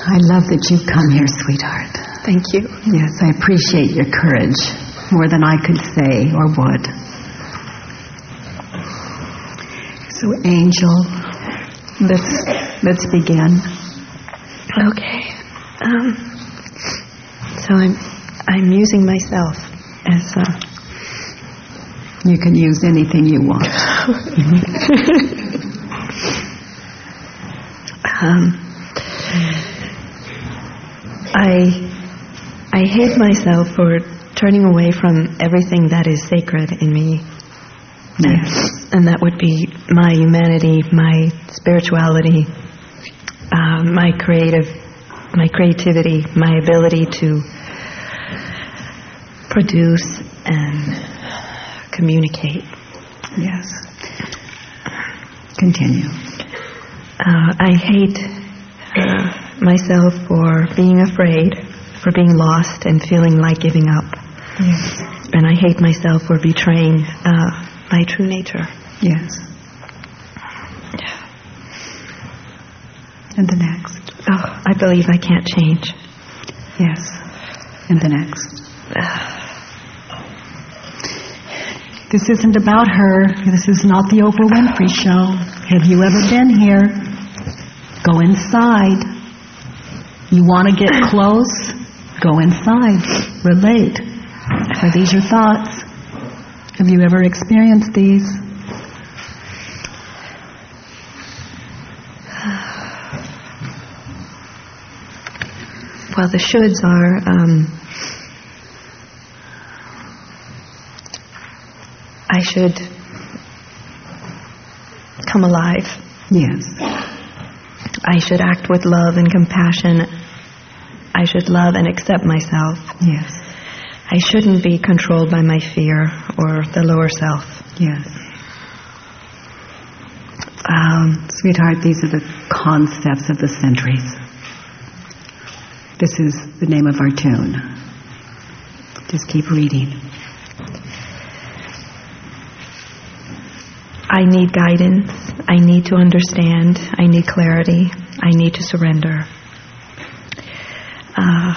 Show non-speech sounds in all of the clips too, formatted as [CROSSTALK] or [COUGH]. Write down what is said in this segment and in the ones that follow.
I love that you've come here, sweetheart. Thank you. Yes, I appreciate your courage more than I could say or would. So, Angel, let's let's begin. Okay. Um, so I'm I'm using myself as a. You can use anything you want. [LAUGHS] um, I I hate myself for turning away from everything that is sacred in me. Yes. And that would be my humanity, my spirituality, uh, my creative, my creativity, my ability to produce and communicate. Yes. Continue. Uh, I hate uh, myself for being afraid, for being lost and feeling like giving up. Yes. And I hate myself for betraying uh, my true nature. Yes. And the next. Oh, I believe I can't change. Yes. And the next. This isn't about her. This is not the Oprah Winfrey show. Have you ever been here? Go inside. You want to get close? Go inside. Relate. Are these your thoughts? Have you ever experienced these? Well, the shoulds are um, I should come alive. Yes. I should act with love and compassion. I should love and accept myself. Yes. I shouldn't be controlled by my fear or the lower self. Yes. Um, sweetheart, these are the concepts of the centuries. This is the name of our tune. Just keep reading. I need guidance. I need to understand. I need clarity. I need to surrender. Uh,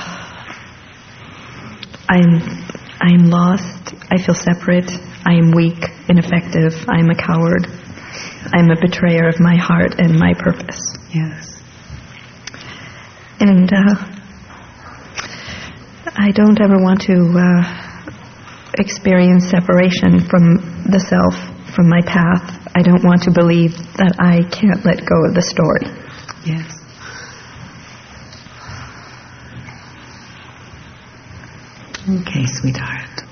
I'm, I'm lost. I feel separate. I am weak, ineffective. I'm a coward. I'm a betrayer of my heart and my purpose. Yes. And uh, I don't ever want to uh, experience separation from the self, from my path. I don't want to believe that I can't let go of the story. Yes. Okay, sweetheart.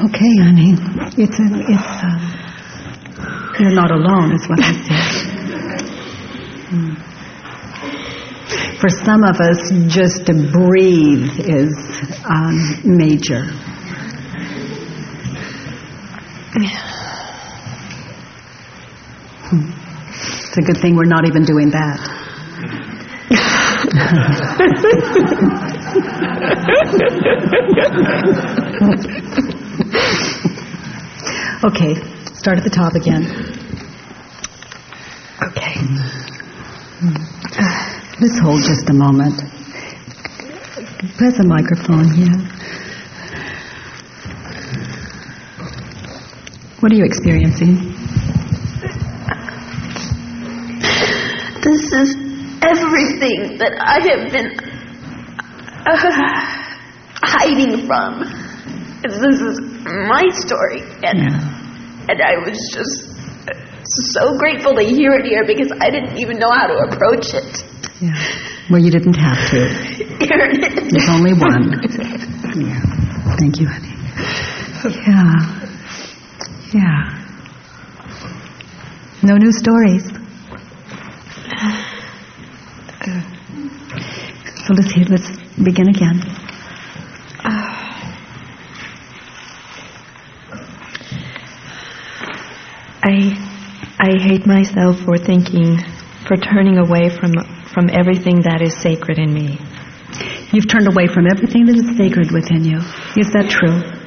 Okay, honey. It's a, it's um, you're not alone, is what I said. Hmm. For some of us, just to breathe is um, major. Hmm. It's a good thing we're not even doing that. [LAUGHS] okay, start at the top again. Okay. Let's hold just a moment. Press the microphone here. What are you experiencing? This is everything that I have been Uh, hiding from. This is my story, and Yeah. and I was just so grateful to hear it here because I didn't even know how to approach it. Yeah. Well, you didn't have to. Here it is. There's only one. Yeah. Thank you, honey. Yeah. Yeah. No new stories. [SIGHS] So let's hear, let's begin again. I, I hate myself for thinking, for turning away from, from everything that is sacred in me. You've turned away from everything that is sacred within you. Is that true?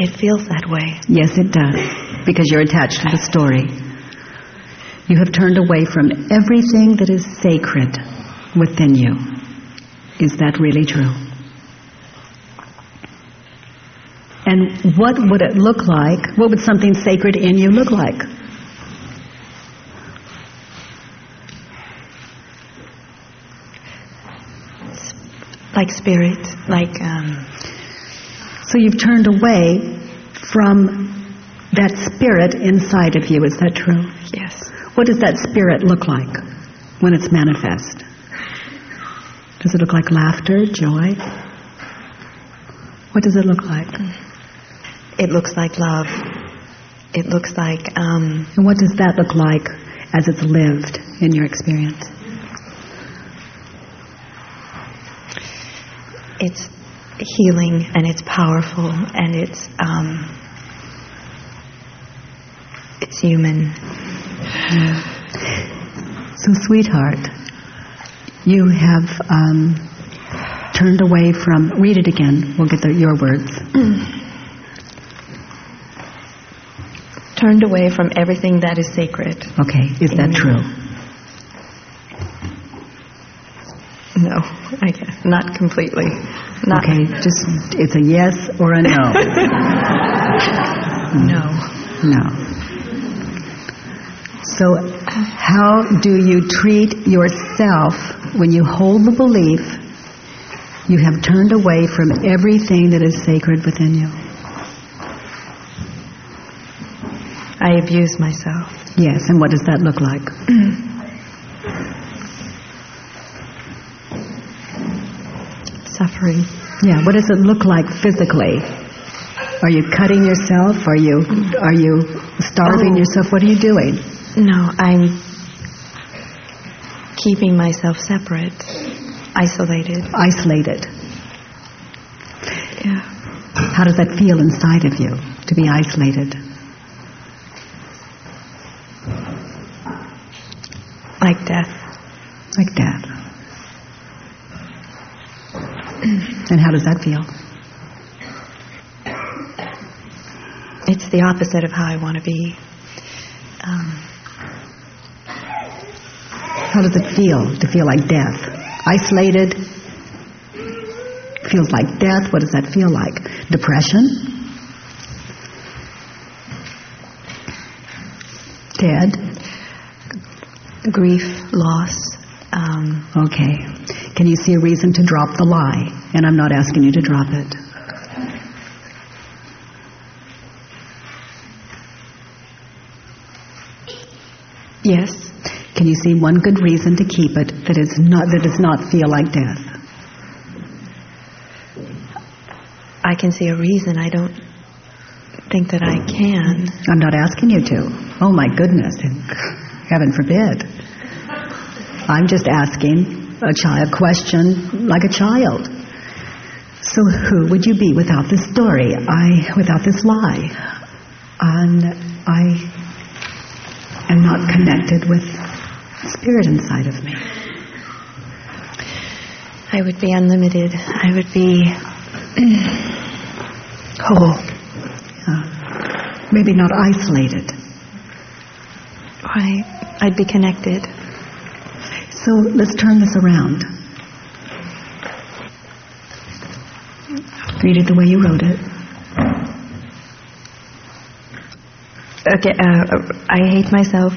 It feels that way. Yes, it does, because you're attached to the story. You have turned away from everything that is sacred within you. Is that really true? And what would it look like? What would something sacred in you look like? Like spirit, like um, So you've turned away from that spirit inside of you. Is that true? yes. What does that spirit look like when it's manifest? Does it look like laughter, joy? What does it look like? It looks like love. It looks like um, And what does that look like as it's lived in your experience? it's healing and it's powerful and it's um, it's human. So, sweetheart, you have um, turned away from. Read it again. We'll get the, your words. [CLEARS THROAT] Turned away from everything that is sacred. Okay, is that true? No, I guess not completely. Not Okay, just it's a yes or a no. [LAUGHS] Hmm. no. No. So, how do you treat yourself when you hold the belief you have turned away from everything that is sacred within you? I abuse myself. Yes, and what does that look like? Suffering. Yeah, what does it look like physically? Are you cutting yourself? Are you are you starving Oh. yourself? What are you doing? No, I'm keeping myself separate, isolated. Isolated. Yeah. How does that feel inside of you to be isolated? Like death. Like death. And how does that feel? It's the opposite of how I want to be. Um, How does it feel to feel like death? Isolated? Feels like death. What does that feel like? Depression? Dead? grief, loss. Um, Okay. Can you see a reason to drop the lie? And I'm not asking you to drop it. yes. Can you see one good reason to keep it that is not that does not feel like death? I can see a reason. I don't think that I can. I'm not asking you to. Oh my goodness, heaven forbid. I'm just asking a child question like a child. So who would you be without this story? I without this lie? And I am not connected with spirit inside of me. I would be unlimited. I would be [CLEARS THROAT] whole. Uh, maybe not isolated. Right. I'd be connected. So let's turn this around. Read it the way you wrote it. Okay. Uh, I hate myself.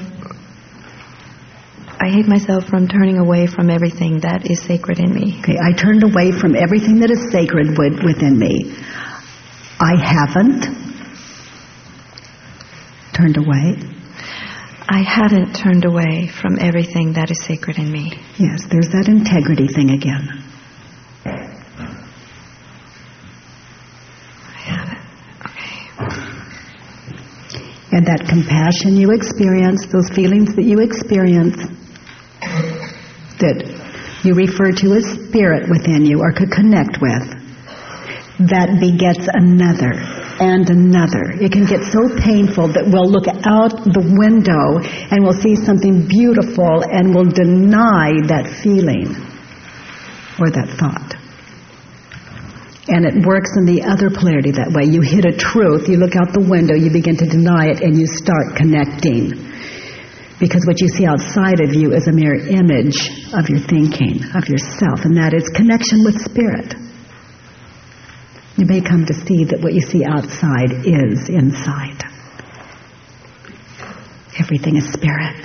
I hate myself from turning away from everything that is sacred in me. Okay, I turned away from everything that is sacred wi- within me. I haven't turned away. I hadn't turned away from everything that is sacred in me. Yes, there's that integrity thing again. I haven't. Okay. And that compassion you experience, those feelings that you experience, that you refer to as spirit within you or could connect with, that begets another and another. It can get so painful that we'll look out the window and we'll see something beautiful and we'll deny that feeling or that thought. And it works in the other polarity that way. You hit a truth, you look out the window, you begin to deny it, and you start connecting. Because what you see outside of you is a mere image of your thinking, of yourself, and that is connection with spirit. You may come to see that what you see outside is inside. Everything is spirit.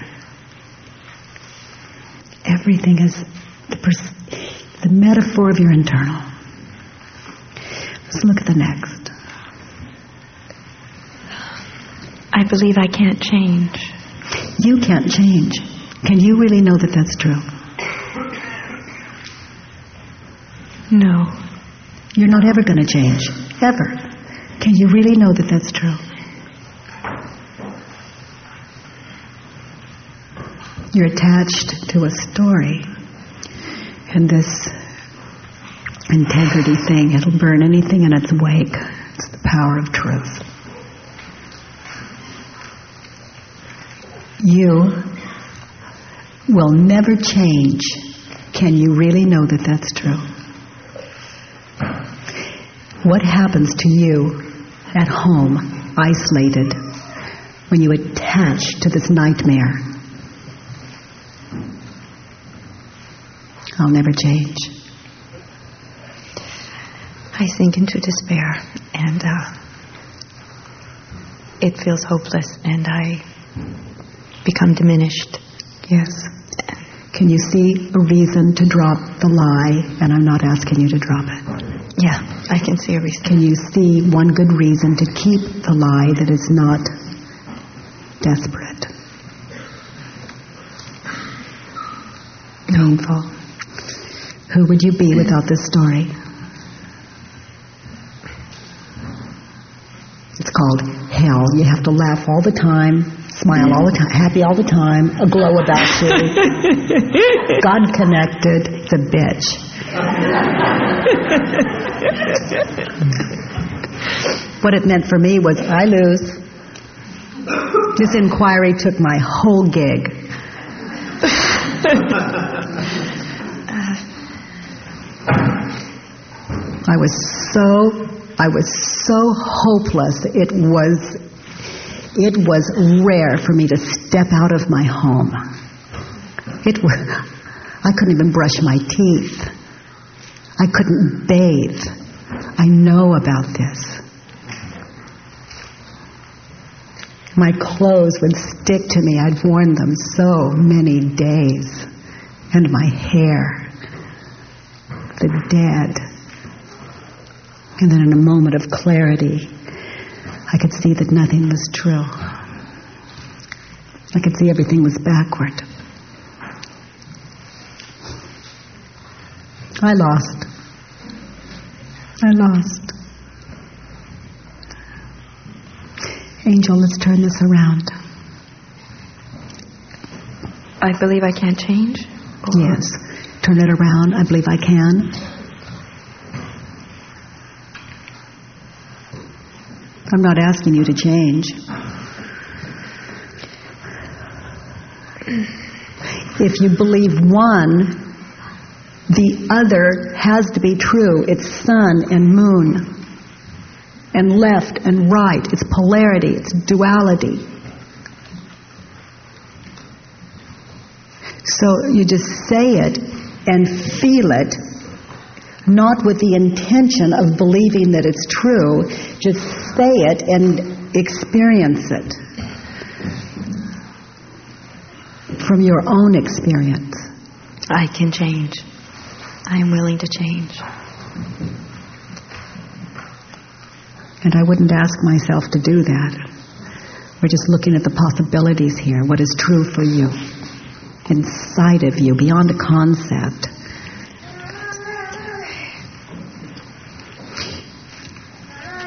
Everything is the, the metaphor of your internal. Let's look at the next. I believe I can't change. You can't change. Can you really know that that's true? No. You're not ever going to change. Ever. Can you really know that that's true? You're attached to a story. And this integrity thing, it'll burn anything in its wake. It's the power of truth. You will never change. Can you really know that that's true? What happens to you at home, isolated, when you attach to this nightmare? I'll never change. I sink into despair, and uh, it feels hopeless, and I become diminished. Yes. Can you see a reason to drop the lie? And I'm not asking you to drop it. Yeah, I can see a reason. Can you see one good reason to keep the lie that is not desperate? Painful. Who would you be without this story? It's called hell. You have to laugh all the time, smile all the time, happy all the time, a glow about you. [LAUGHS] God connected. A bitch. [LAUGHS] what it meant for me was I lose. This inquiry took my whole gig. [LAUGHS] I was so I was so hopeless. It was it was rare for me to step out of my home. It was [LAUGHS] I couldn't even brush my teeth. I couldn't bathe. I know about this. My clothes would stick to me. I'd worn them so many days. And my hair. The dead. And then in a moment of clarity, I could see that nothing was true. I could see everything was backward. I lost. I lost. Angel, let's turn this around. I believe I can't change? Yes. Turn it around. I believe I can. I'm not asking you to change. If you believe one, the other has to be true. It's sun and moon, and left and right. It's polarity, it's duality. So you just say it and feel it, not with the intention of believing that it's true. Just say it and experience it from your own experience. I can change. I am willing to change. And I wouldn't ask myself to do that. We're just looking at the possibilities here, what is true for you, inside of you, beyond a concept.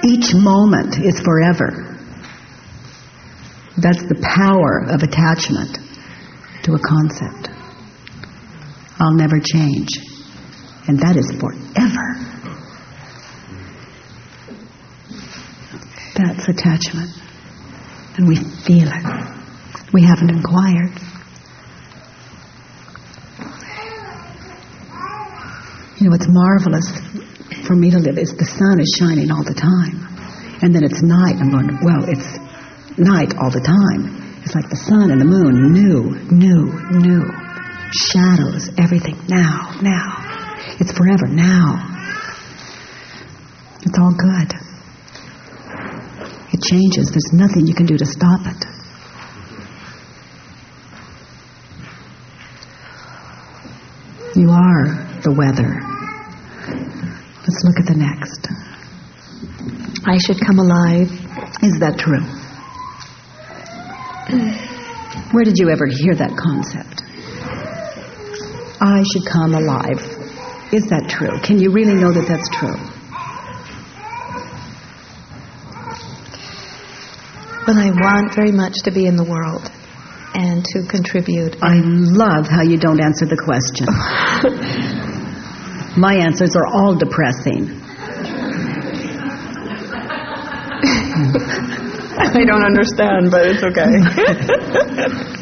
Each moment is forever. That's the power of attachment to a concept. I'll never change. And that is forever. That's attachment. And we feel it. We haven't inquired. You know, it's marvelous for me to live is the sun is shining all the time. And then it's night. I'm going, well, it's night all the time. It's like the sun and the moon, new, new, new. Shadows, everything, now, now. It's forever, now. It's all good. It changes. There's nothing you can do to stop it. You are the weather. Let's look at the next. I should come alive. Is that true? Where did you ever hear that concept? I should come alive. Is that true? Can you really know that that's true? Well, I want very much to be in the world and to contribute. I love how you don't answer the question. [LAUGHS] My answers are all depressing. I don't understand, but it's okay. [LAUGHS]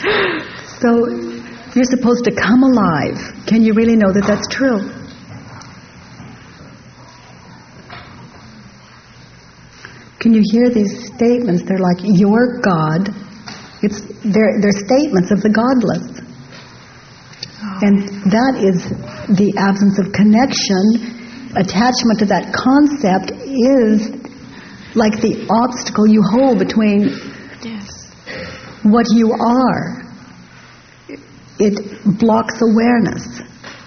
[LAUGHS] so, you're supposed to come alive. Can you really know that that's true? Can you hear these statements? They're like, you're God. It's, they're, they're statements of the godless. And that is the absence of connection. Attachment to that concept is like the obstacle you hold between yes. what you are. It blocks awareness.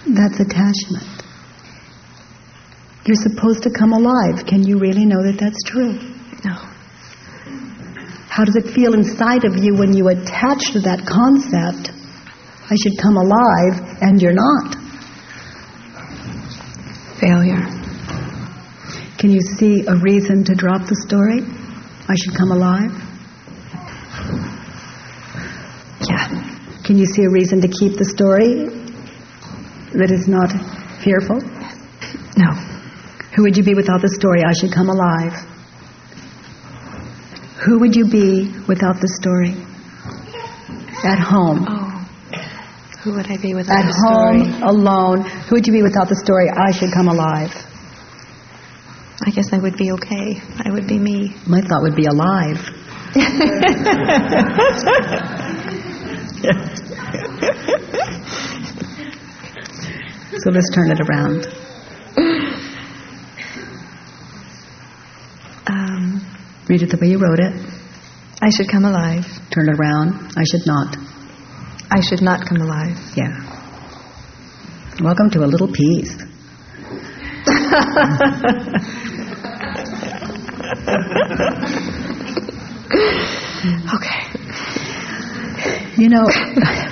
That's attachment. You're supposed to come alive. Can you really know that that's true? No. How does it feel inside of you when you attach to that concept, I should come alive, and you're not? Failure. Can you see a reason to drop the story? I should come alive? Yeah. Can you see a reason to keep the story that is not fearful? No. Who would you be without the story, I should come alive? Who would you be without the story? At home. Oh. Who would I be without At the story? At home, alone. Who would you be without the story, I should come alive? I guess I would be okay. I would be me. My thought would be alive. [LAUGHS] [LAUGHS] so let's turn it around. Um, Read it the way you wrote it. I should come alive. Turn it around. I should not. I should not come alive. Yeah. Welcome to a little peace. [LAUGHS] Okay. You know,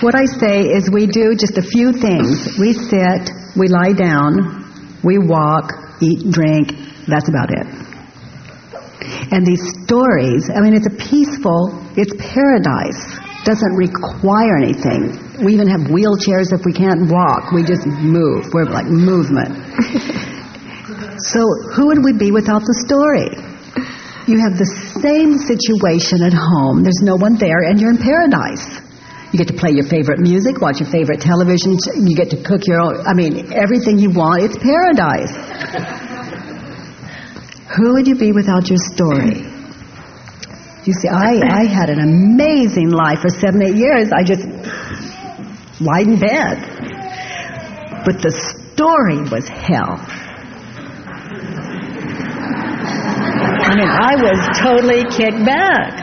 what I say is we do just a few things. We sit, we lie down, we walk, eat, drink. That's about it. And these stories, I mean, it's a peaceful, it's paradise. Doesn't require anything. We even have wheelchairs if we can't walk. We just move. We're like movement. so who would we be without the story? You have the same situation at home. There's no one there, and you're in paradise. You get to play your favorite music, watch your favorite television. You get to cook your own. I mean, everything you want. It's paradise. Who would you be without your story? You see, I, I had an amazing life for seven, eight years. I just lied in bed. But the story was hell. I mean, I was totally kicked back.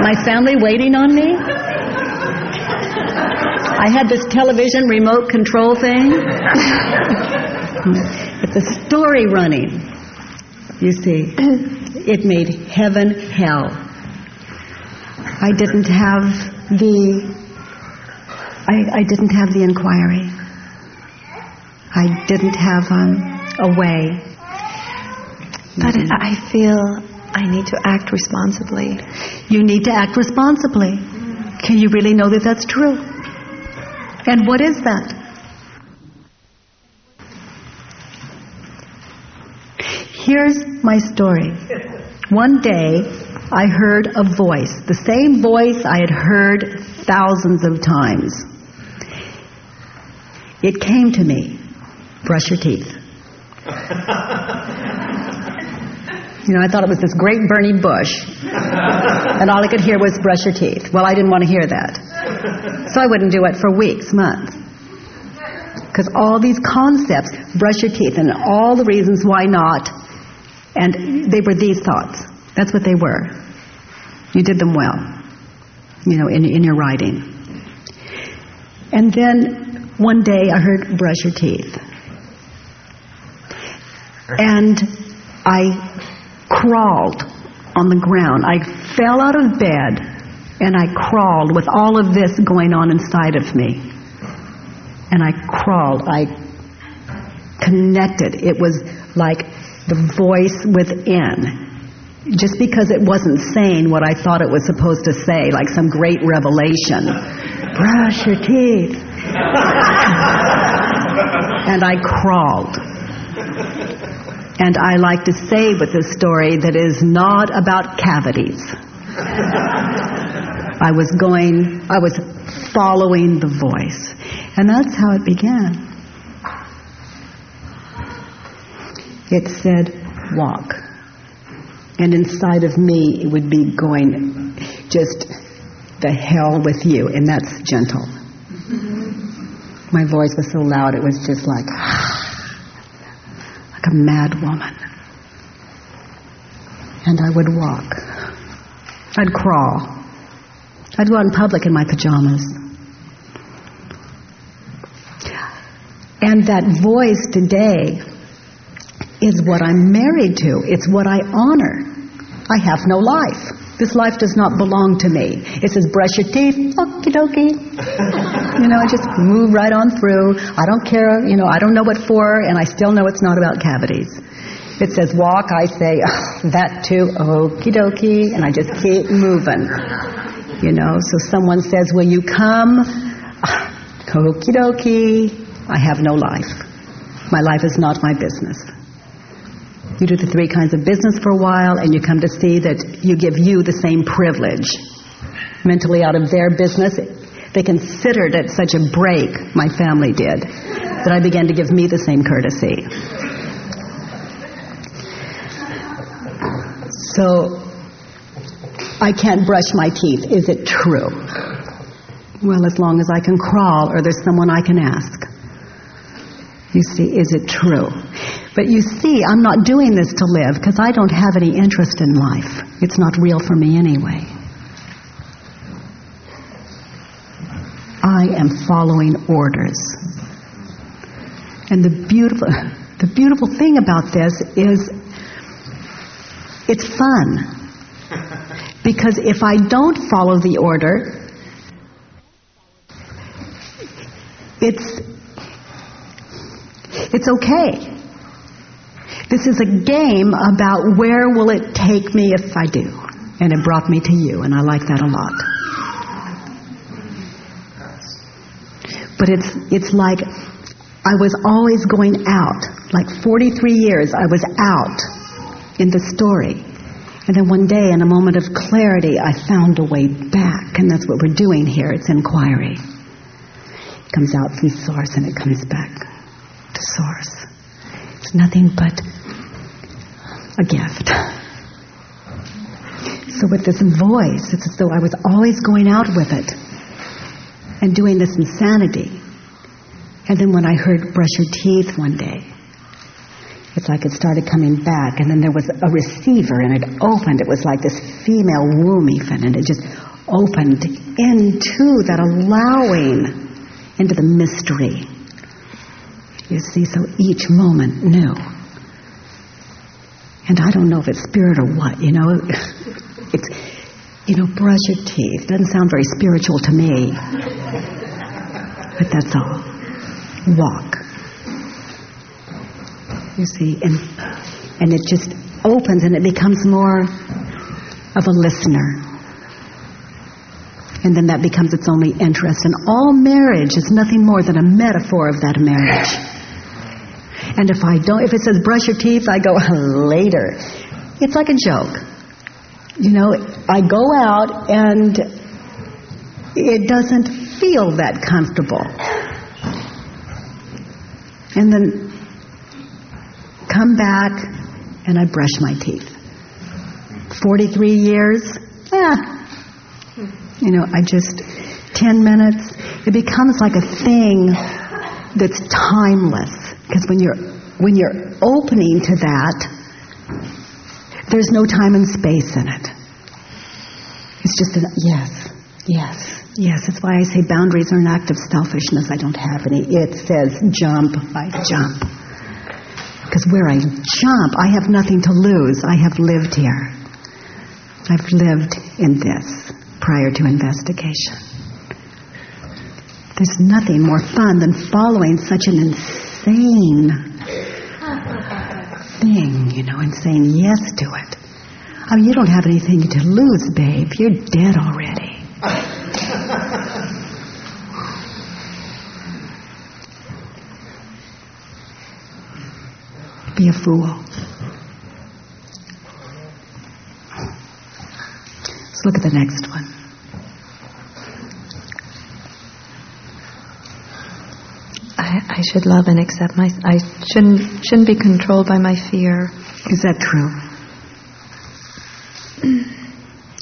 My family waiting on me. I had this television remote control thing. [LAUGHS] it's a story running, you see, it made heaven hell. I didn't have the I, I didn't have the inquiry. I didn't have um, a way. But I feel I need to act responsibly. You need to act responsibly. Can you really know that that's true? And what is that? Here's my story. One day, I heard a voice, the same voice I had heard thousands of times. It came to me brush your teeth. [LAUGHS] You know, I thought it was this great burning bush. [LAUGHS] and all I could hear was brush your teeth. Well, I didn't want to hear that. So I wouldn't do it for weeks, months. Because all these concepts, brush your teeth, and all the reasons why not, and they were these thoughts. That's what they were. You did them well, you know, in, in your writing. And then one day I heard brush your teeth. And I crawled on the ground. I fell out of bed and I crawled with all of this going on inside of me. And I crawled. I connected. It was like the voice within. Just because it wasn't saying what I thought it was supposed to say, like some great revelation. Brush your teeth. [LAUGHS] and I crawled. And I like to say with this story that is not about cavities. I was going, I was following the voice. And that's how it began. It said, walk. And inside of me, it would be going, just the hell with you. And that's gentle. My voice was so loud, it was just like, like a mad woman. And I would walk. I'd crawl. I'd go out in public in my pajamas. And that voice today is what I'm married to. It's what I honor. I have no life. This life does not belong to me. It says brush your teeth, okie dokie. you know, I just move right on through. I don't care, you know, I don't know what for, and I still know it's not about cavities. It says walk, I say [LAUGHS] that too, okie dokie, and I just keep moving. You know, so someone says, will you come? [SIGHS] Okie dokie, I have no life. My life is not my business. You do the three kinds of business for a while, and you come to see that you give you the same privilege. Mentally out of their business, they considered it such a break, my family did, that I began to give me the same courtesy. So, I can't brush my teeth. Is it true? Well, as long as I can crawl or there's someone I can ask. You see, is it true? But you see, I'm not doing this to live because I don't have any interest in life. It's not real for me anyway. I am following orders. And the beautiful, the beautiful thing about this is it's fun. Because if I don't follow the order, it's it's okay. This is a game about where will it take me if I do. And it brought me to you, and I like that a lot. But it's, it's like I was always going out. Like 43 years, I was out in the story. And then one day, in a moment of clarity, I found a way back. And that's what we're doing here. It's inquiry. It comes out from source and it comes back to source. It's nothing but a gift. So with this voice, it's as though I was always going out with it and doing this insanity. And then when I heard brush your teeth one day, it's like it started coming back, and then there was a receiver, and it opened. It was like this female womb, even, and it just opened into that allowing, into the mystery. You see, so each moment new. And I don't know if it's spirit or what, you know. [LAUGHS] It's, you know, brush your teeth. Doesn't sound very spiritual to me. But that's all. Walk. You see, and, and it just opens and it becomes more of a listener. And then that becomes its only interest. And all marriage is nothing more than a metaphor of that marriage. And if I don't, if it says brush your teeth, I go [LAUGHS] later. It's like a joke. You know, I go out and it doesn't feel that comfortable. And then come back and I brush my teeth. 43 years, yeah. You know, I just, 10 minutes, it becomes like a thing that's timeless. Because when you're, when you're opening to that, there's no time and space in it. It's just a yes, yes, yes. That's why I say boundaries are an act of selfishness. I don't have any. It says jump, I jump. Because where I jump, I have nothing to lose. I have lived here. I've lived in this prior to investigation. There's nothing more fun than following such an insane thing, you know, and saying yes to it. I mean, you don't have anything to lose, babe. You're dead already. Be a fool. Let's look at the next one. I, should love and accept my. I shouldn't shouldn't be controlled by my fear. Is that true?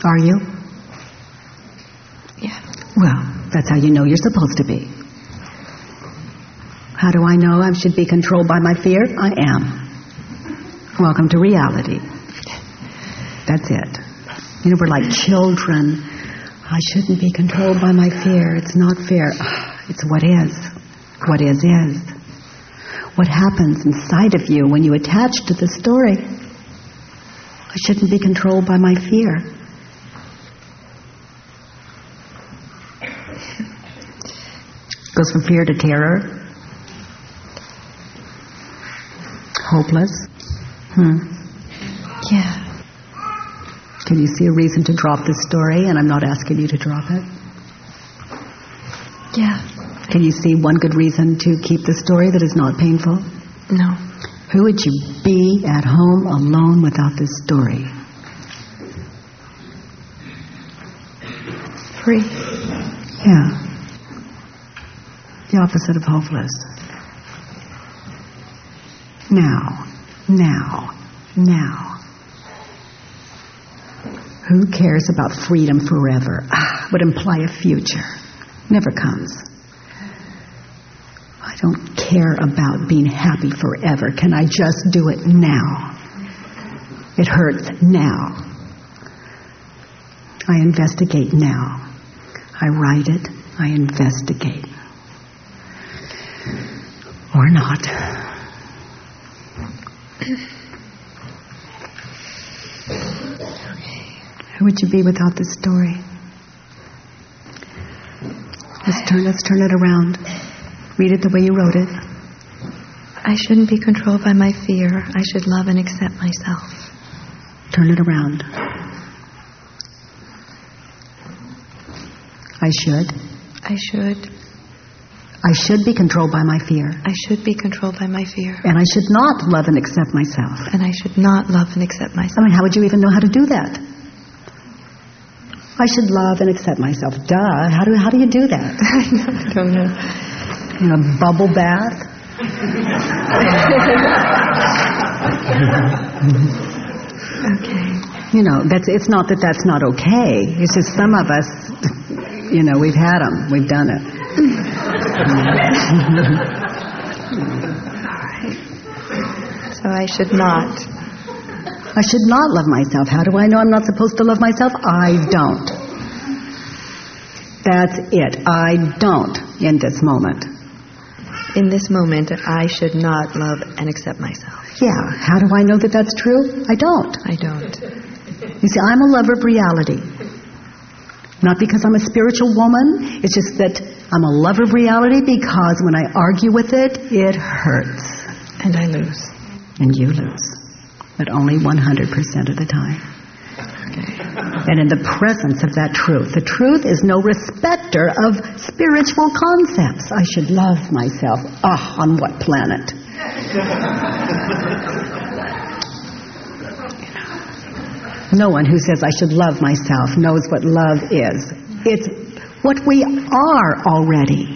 Are you? Yeah. Well, that's how you know you're supposed to be. How do I know I should be controlled by my fear? I am. Welcome to reality. That's it. You know, we're like children. I shouldn't be controlled by my fear. It's not fair. [SIGHS] It's what is. What is, is. What happens inside of you when you attach to the story. I shouldn't be controlled by my fear. [LAUGHS] Goes from fear to terror. Hopeless. Hmm. Yeah. Can you see a reason to drop this story? And I'm not asking you to drop it. Yeah. Can you see one good reason to keep the story that is not painful? No. Who would you be at home alone without this story? Free. Yeah. The opposite of hopeless. Now, now, now. Who cares about freedom forever? Ah, would imply a future. Never comes. I don't care about being happy forever. Can I just do it now? It hurts now. I investigate now. I write it. I investigate. Or not. Who would you be without this story? Let's turn, let's turn it around. Read it the way you wrote it. I shouldn't be controlled by my fear. I should love and accept myself. Turn it around. I should. I should. I should be controlled by my fear. I should be controlled by my fear. And I should not love and accept myself. And I should not love and accept myself. I mean, how would you even know how to do that? I should love and accept myself. Duh. How do, how do you do that? [LAUGHS] I don't know. In a bubble bath? Okay. You know, that's, it's not that that's not okay. It's just some of us, you know, we've had them. We've done it. So I should not. I should not love myself. How do I know I'm not supposed to love myself? I don't. That's it. I don't in this moment. In this moment, I should not love and accept myself. Yeah. How do I know that that's true? I don't. I don't. You see, I'm a lover of reality. Not because I'm a spiritual woman. It's just that I'm a lover of reality because when I argue with it, it hurts. And I lose. And you lose. But only 100% of the time. And in the presence of that truth, the truth is no respecter of spiritual concepts. I should love myself. Ah, on what planet? No one who says I should love myself knows what love is. It's what we are already.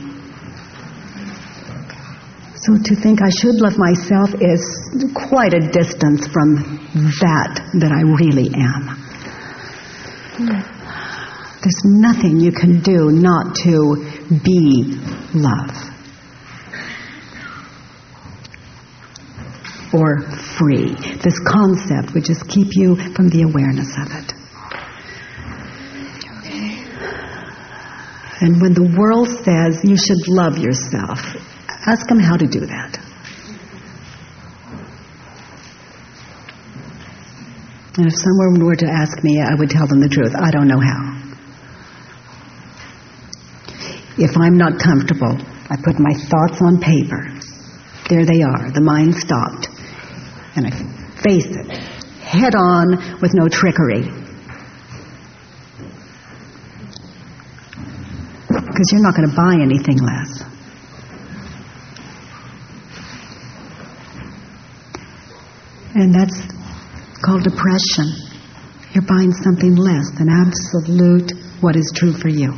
So to think I should love myself is quite a distance from that that I really am. There's nothing you can do not to be love. Or free. This concept would just keep you from the awareness of it. Okay. And when the world says you should love yourself, ask them how to do that. And if someone were to ask me, I would tell them the truth. I don't know how. If I'm not comfortable, I put my thoughts on paper. There they are. The mind stopped. And I face it head on with no trickery. because you're not going to buy anything less. And that's called depression. You're buying something less than absolute what is true for you.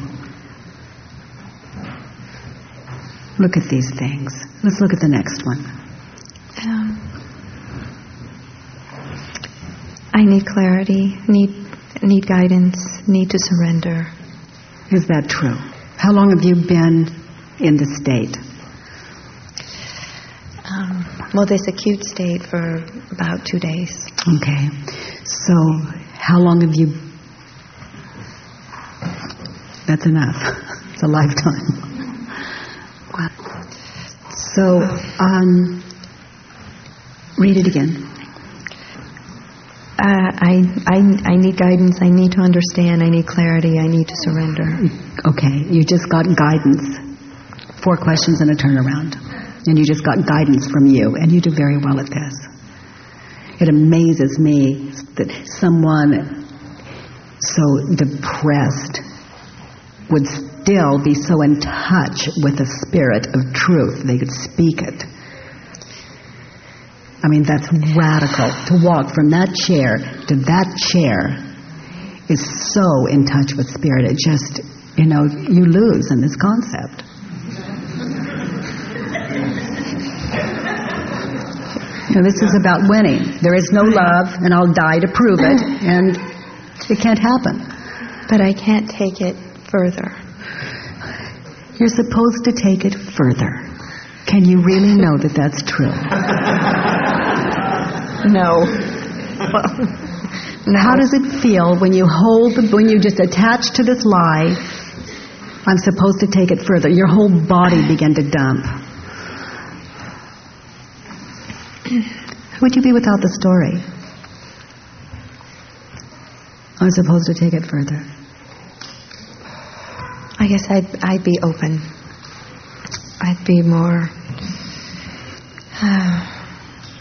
Look at these things. Let's look at the next one. Um, I need clarity, need need guidance, need to surrender. Is that true? How long have you been in this state? Um, well, this acute state for about two days. Okay. So, how long have you... That's enough. [LAUGHS] It's a lifetime. So, um, read it again. Uh, I, I, I need guidance. I need to understand. I need clarity. I need to surrender. Okay, you just got guidance. Four questions and a turnaround. And you just got guidance from you, and you do very well at this. It amazes me that someone so depressed would still be so in touch with the spirit of truth. They could speak it. I mean, that's radical. To walk from that chair to that chair is so in touch with spirit. It just, you know, you lose in this concept. Know, this is about winning. There is no love, and I'll die to prove it, [LAUGHS] and it can't happen. But I can't take it further. You're supposed to take it further. Can you really know that that's true? No. How does it feel when you hold the, when you just attach to this lie? I'm supposed to take it further. Your whole body began to dump. Would you be without the story? I'm supposed to take it further. I guess I'd, I'd be open. I'd be more uh,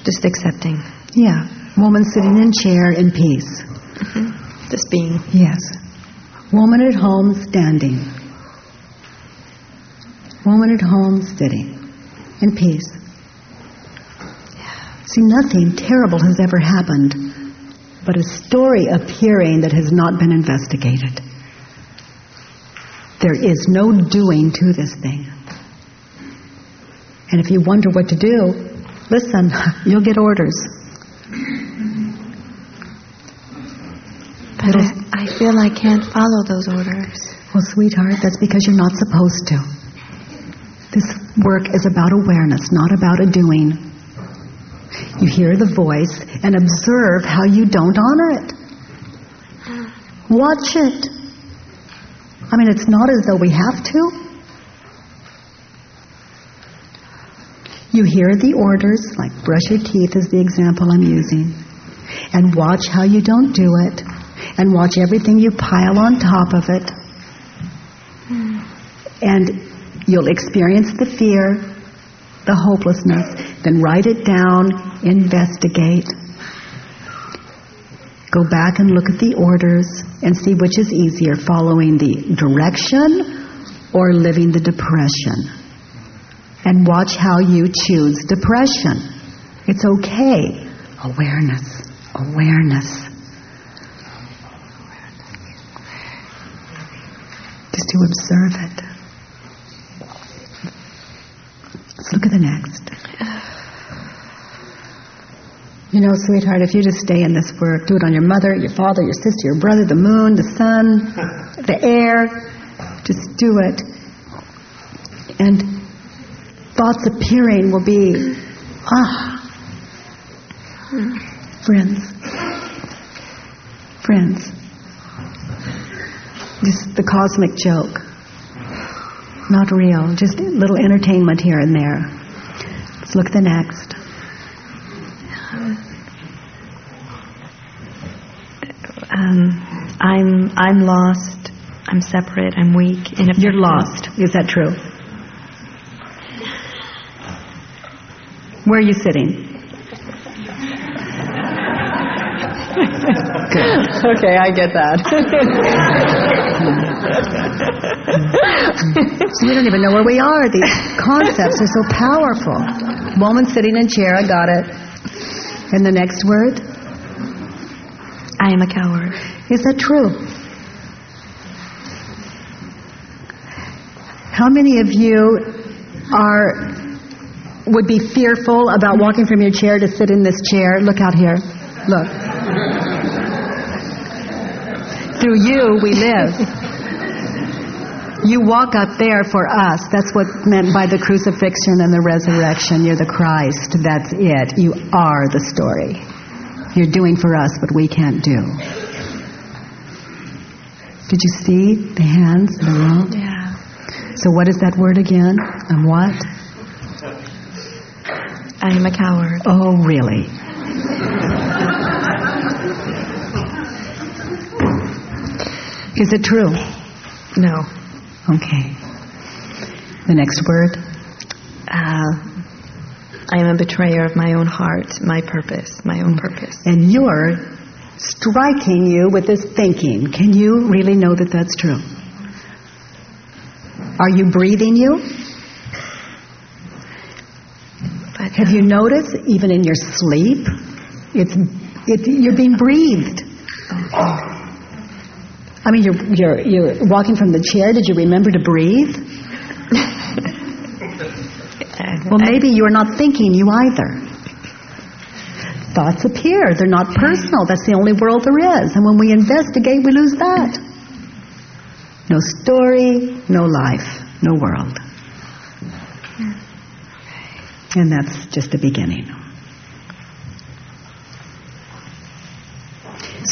just accepting. Yeah. Woman sitting in chair in peace. Mm-hmm. Just being. Yes. Woman at home standing. Woman at home sitting in peace. See, nothing terrible has ever happened but a story appearing that has not been investigated. There is no doing to this thing. And if you wonder what to do, listen, [LAUGHS] you'll get orders. But I, I feel I can't follow those orders. Well, sweetheart, that's because you're not supposed to. This work is about awareness, not about a doing. You hear the voice and observe how you don't honor it. Watch it. I mean, it's not as though we have to. You hear the orders, like brush your teeth is the example I'm using, and watch how you don't do it, and watch everything you pile on top of it. And you'll experience the fear, the hopelessness, then write it down, investigate. Go back and look at the orders and see which is easier, following the direction or living the depression. And watch how you choose depression. It's okay. Awareness, awareness. Just to observe it. Look at the next. You know, sweetheart, if you just stay in this work, do it on your mother, your father, your sister, your brother, the moon, the sun, [LAUGHS] the air, just do it. And thoughts appearing will be, ah, friends, friends. Just the cosmic joke. Not real, just a little entertainment here and there. Let's look at the next. Um, I'm I'm lost. I'm separate. I'm weak. Ineffective. You're lost. Is that true? Where are you sitting? Good. [LAUGHS] Okay, I get that. [LAUGHS] [LAUGHS] So we don't even know where we are. These concepts are so powerful. Woman sitting in chair, I got it. And the next word? I am a coward. Is that true? How many of you are would be fearful about walking from your chair to sit in this chair? Look out here. Look. Through you we live. [LAUGHS] You walk up there for us. That's what's meant by the crucifixion and the resurrection. You're the Christ. That's it. You are the story. You're doing for us what we can't do. Did you see the hands in the room? Yeah. So what is that word again? And what? I am a coward. Oh, really? [LAUGHS] Is it true? No. Okay. The next word? Uh, I am a betrayer of my own heart, my purpose, my own purpose. And you're striking you with this thinking. Can you really know that that's true? Are you breathing you? But Have you noticed, even in your sleep, it's it, you're being breathed. I mean, you're you're you're walking from the chair. Did you remember to breathe? [LAUGHS] Well, maybe you're not thinking you either. Thoughts appear. They're not personal. That's the only world there is. And when we investigate, we lose that. No story, no life, no world. And that's just the beginning.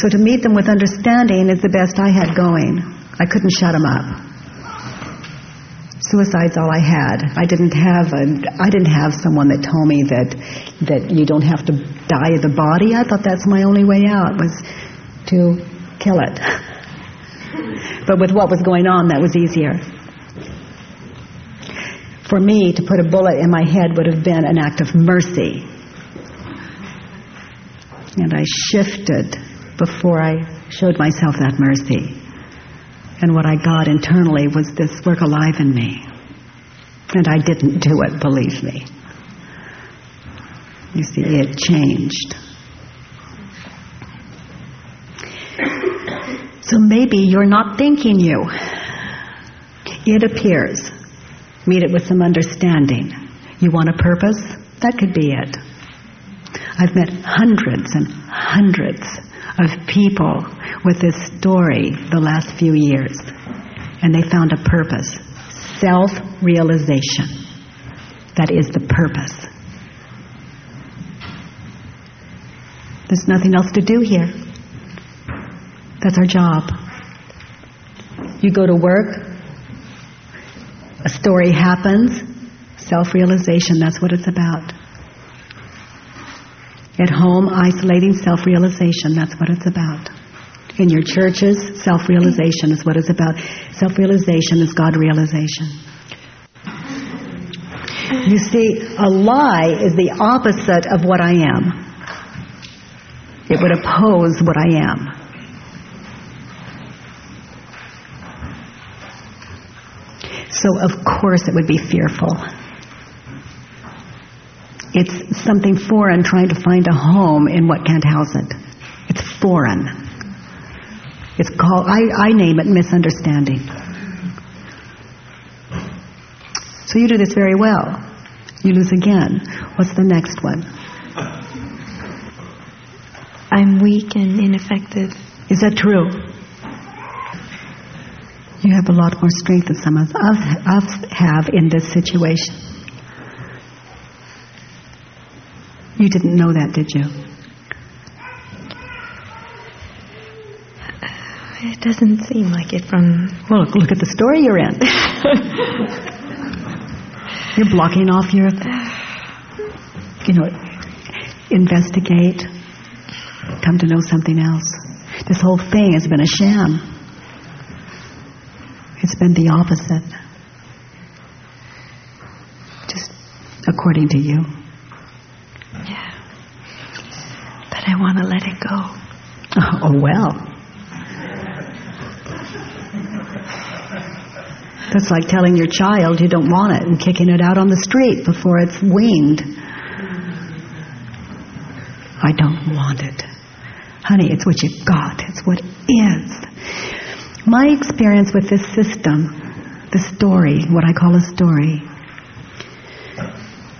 So to meet them with understanding is the best I had going. I couldn't shut them up. Suicide's all I had. I didn't have a I didn't have someone that told me that that you don't have to die of the body. I thought that's my only way out was to kill it. [LAUGHS] But with what was going on, that was easier. For me, to put a bullet in my head would have been an act of mercy. And I shifted before I showed myself that mercy. And what I got internally was this work alive in me. And I didn't do it, believe me. You see, it changed. So maybe you're not thinking you. It appears. Meet it with some understanding. You want a purpose? That could be it. I've met hundreds and hundreds of people with this story the last few years, and they found a purpose self realization. That is the purpose. There's nothing else to do here. That's our job. You go to work, a story happens, self realization, that's what it's about. At home, isolating self realization, that's what it's about. In your churches, self realization is what it's about. Self realization is God realization. You see, a lie is the opposite of what I am, it would oppose what I am. So, of course, it would be fearful. It's something foreign trying to find a home in what can't house it. It's foreign. It's called, I, I name it misunderstanding. So you do this very well. You lose again. What's the next one? I'm weak and ineffective. Is that true? You have a lot more strength than some of us, us have in this situation. You didn't know that, did you? It doesn't seem like it from... Well, look, look at the story you're in. you're blocking off your, you know, investigate, come to know something else. This whole thing has been a sham. It's been the opposite. Just according to you. Yeah. But I want to let it go. [LAUGHS] Oh, well. That's like telling your child you don't want it and kicking it out on the street before it's weaned. I don't want it. Honey, it's what you've got. It's what is. My experience with this system, the story, what I call a story,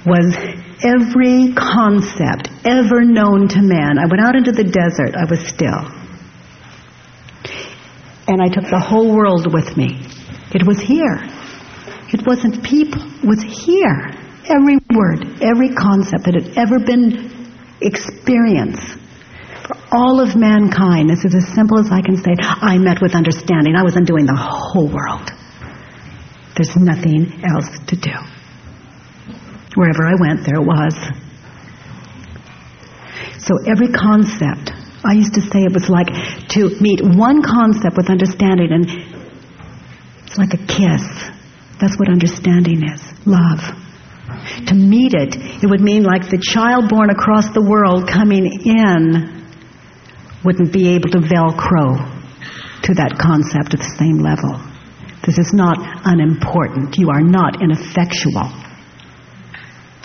was every concept ever known to man. I went out into the desert. I was still. And I took the whole world with me. It was here. It wasn't people. It was here. Every word, every concept that had ever been experienced for all of mankind. This is as simple as I can say. I met with understanding. I was undoing the whole world. There's nothing else to do. Wherever I went, there it was. So every concept, I used to say it was like to meet one concept with understanding and it's like a kiss. That's what understanding is. Love. To meet it, it would mean like the child born across the world coming in wouldn't be able to velcro to that concept at the same level. This is not unimportant. You are not ineffectual.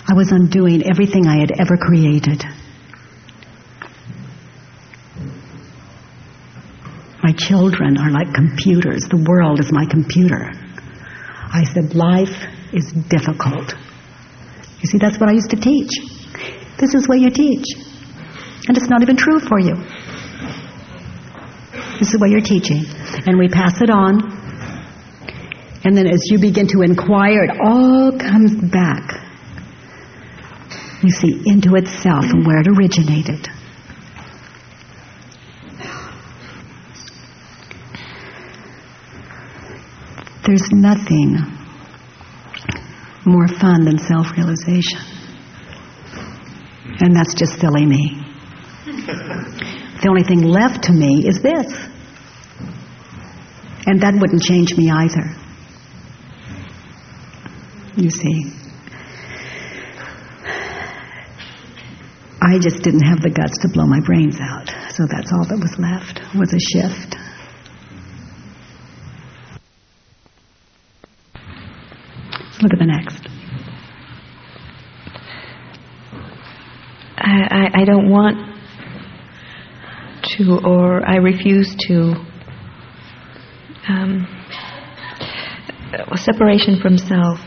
I was undoing everything I had ever created. My children are like computers. The world is my computer. I said, life is difficult. You see, that's what I used to teach. This is what you teach. And it's not even true for you. This is what you're teaching. And we pass it on. And then as you begin to inquire, it all comes back. You see, into itself and where it originated. There's nothing more fun than self-realization. And that's just silly me. The only thing left to me is this. And that wouldn't change me either. You see. I just didn't have the guts to blow my brains out. So that's all that was left, was a shift. Let's Look at the next. I, I, I don't want to, or I refuse to. Um, separation from self.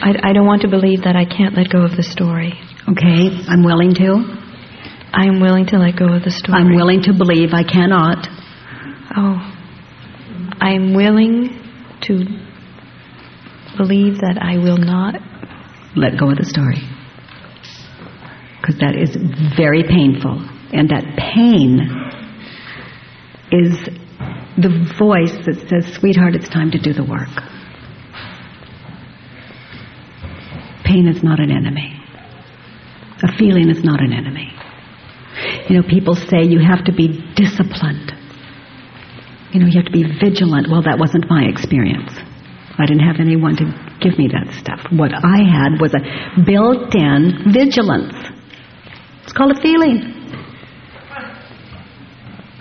I, I don't want to believe that I can't let go of the story. Okay, I'm willing to. I'm willing to let go of the story. I'm willing to believe I cannot. Oh. I'm willing to believe that I will not let go of the story. Because that is very painful. And that pain is the voice that says, sweetheart, it's time to do the work. Pain is not an enemy. A feeling is not an enemy. You know, people say you have to be disciplined. You know, you have to be vigilant. Well, that wasn't my experience. I didn't have anyone to give me that stuff. What I had was a built-in vigilance. It's called a feeling.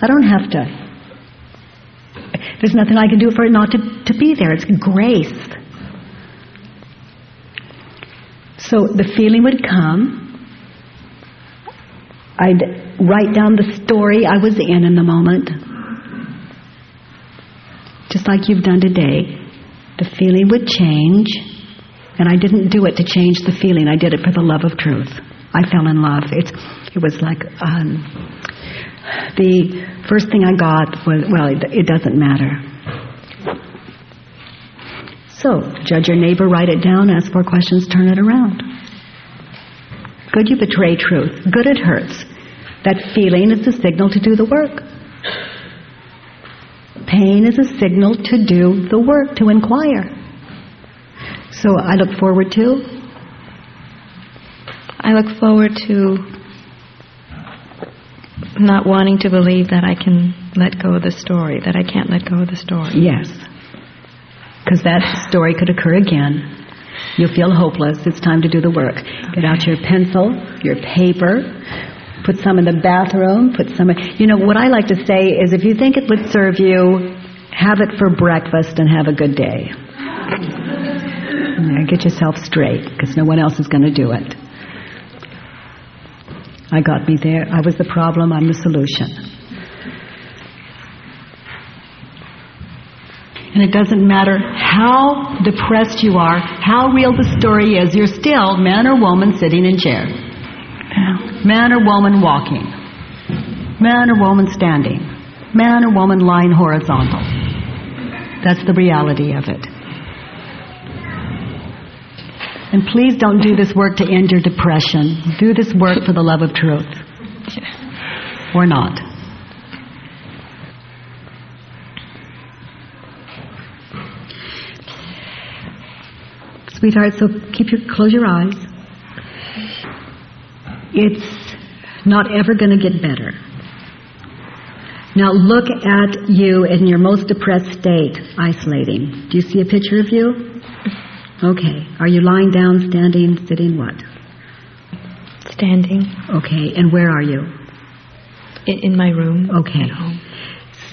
I don't have to. There's nothing I can do for it not to, to be there. It's grace. So the feeling would come. I'd write down the story I was in in the moment. Just like you've done today. The feeling would change. And I didn't do it to change the feeling. I did it for the love of truth. I fell in love. It's, it was like um, the first thing I got was, well, it, it doesn't matter. So, judge your neighbor, write it down, ask four questions, turn it around. Good, you betray truth. Good, it hurts. That feeling is a signal to do the work. Pain is a signal to do the work, to inquire. So I look forward to? I look forward to not wanting to believe that I can let go of the story, that I can't let go of the story. Yes. Because that story could occur again. You'll feel hopeless. It's time to do the work. Get out your pencil, your paper, put some in the bathroom, put some... You know, what I like to say is if you think it would serve you, have it for breakfast and have a good day. Get yourself straight, because no one else is going to do it. I got me there. I was the problem. I'm the solution. And it doesn't matter how depressed you are, how real the story is, you're still man or woman sitting in chair. Man or woman walking. Man or woman standing. Man or woman lying horizontal. That's the reality of it. And please don't do this work to end your depression. Do this work for the love of truth. Or not. Sweetheart, so keep your, close your eyes. It's not ever going to get better. Now look at you in your most depressed state, isolating. Do you see a picture of you? Okay. Are you lying down, standing, sitting, what? Standing. Okay. And where are you? In, in my room. Okay.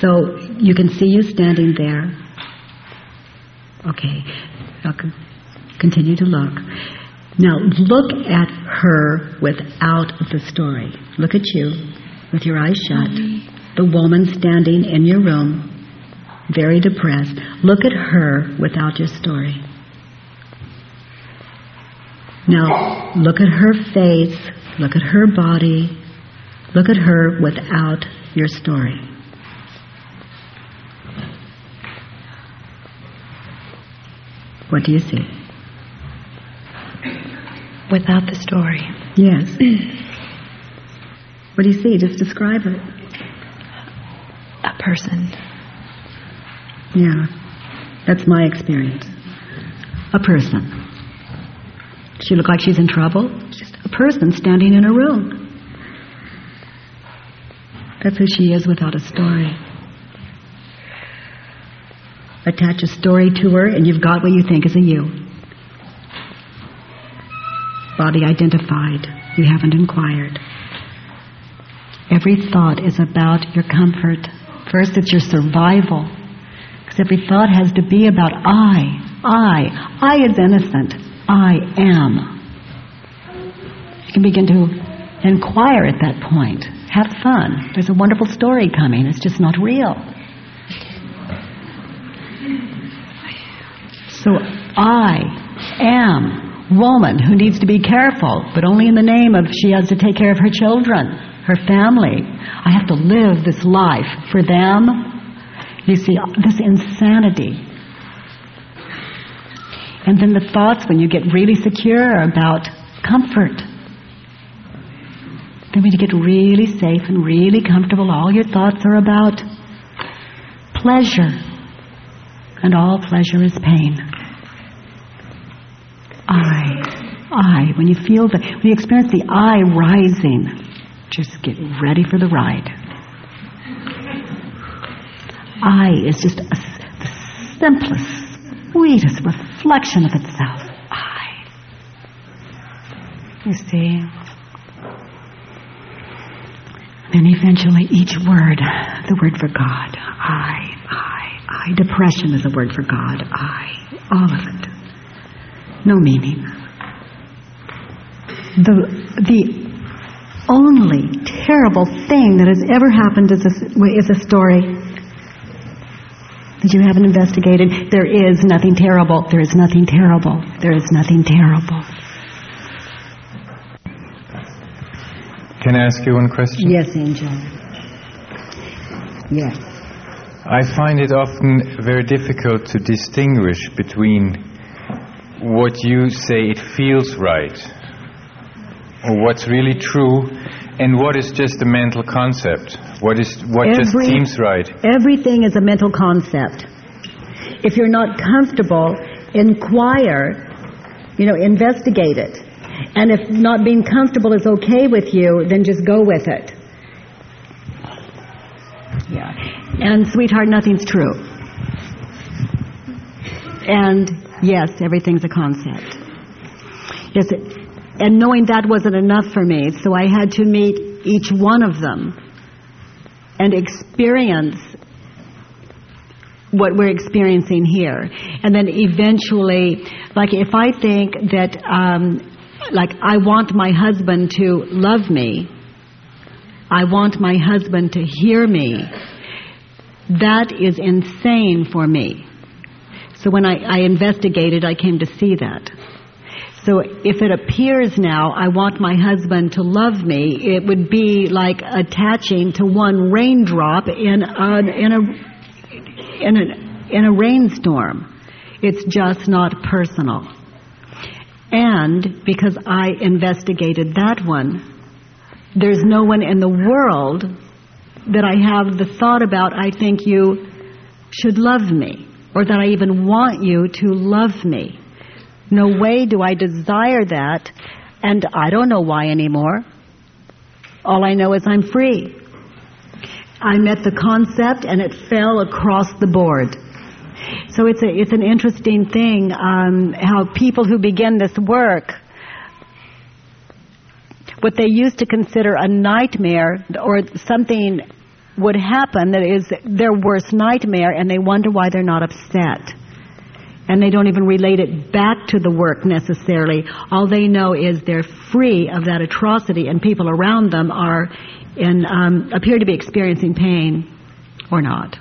So you can see you standing there. Okay. I'll continue to look. Now look at her without the story. Look at you with your eyes shut. The woman standing in your room, very depressed. Look at her without your story. Now look at her face, look at her body, look at her without your story. What do you see? Without the story. Yes. what do you see? Just describe it. A person. Yeah. That's my experience. A person. She look like she's in trouble? Just a person standing in a room. That's who she is without a story. Attach a story to her and you've got what you think is a you. Body identified. You haven't inquired. Every thought is about your comfort. First it's your survival. Because every thought has to be about I. I. I is innocent. I am. You can begin to inquire at that point. Have fun. There's a wonderful story coming. It's just not real. So I am woman who needs to be careful, but only in the name of she has to take care of her children, her family. I have to live this life for them. You see, this insanity. And then the thoughts, when you get really secure, about comfort. Then when you get really safe and really comfortable, all your thoughts are about pleasure. And all pleasure is pain. I, I. When you feel the, when you experience the I rising, just get ready for the ride. I is just a, the simplest, sweetest reflection of itself. I. You see? Then eventually each word, the word for God. I, I, I. Depression is a word for God. I. All of it. No meaning. The, the only terrible thing that has ever happened is a, is a story that you haven't investigated. There is nothing terrible. There is nothing terrible. There is nothing terrible. Can I ask you one question? Yes, Angel. Yes. I find it often very difficult to distinguish between what you say it feels right or what's really true and what is just a mental concept what is what just seems right Everything is a mental concept. If you're not comfortable, inquire, you know, investigate it. And if not being comfortable is okay with you, then just go with it. Yeah. And sweetheart, nothing's true. And yes, everything's a concept. Yes, and knowing that wasn't enough for me, so I had to meet each one of them and experience what we're experiencing here. And then eventually, like if I think that, um, like I want my husband to love me, I want my husband to hear me, that is insane for me. So when I, I investigated, I came to see that. So if it appears now, I want my husband to love me, it would be like attaching to one raindrop in a, in a, in a, in a rainstorm. It's just not personal. And because I investigated that one, there's no one in the world that I have the thought about, I think you should love me, or that I even want you to love me. No way do I desire that, and I don't know why anymore. All I know is I'm free. I met the concept and it fell across the board. So it's a it's an interesting thing um, how people who begin this work, what they used to consider a nightmare or something would happen that is their worst nightmare, and they wonder why they're not upset. And they don't even relate it back to the work necessarily. All they know is they're free of that atrocity, and people around them are in um, appear to be experiencing pain or not.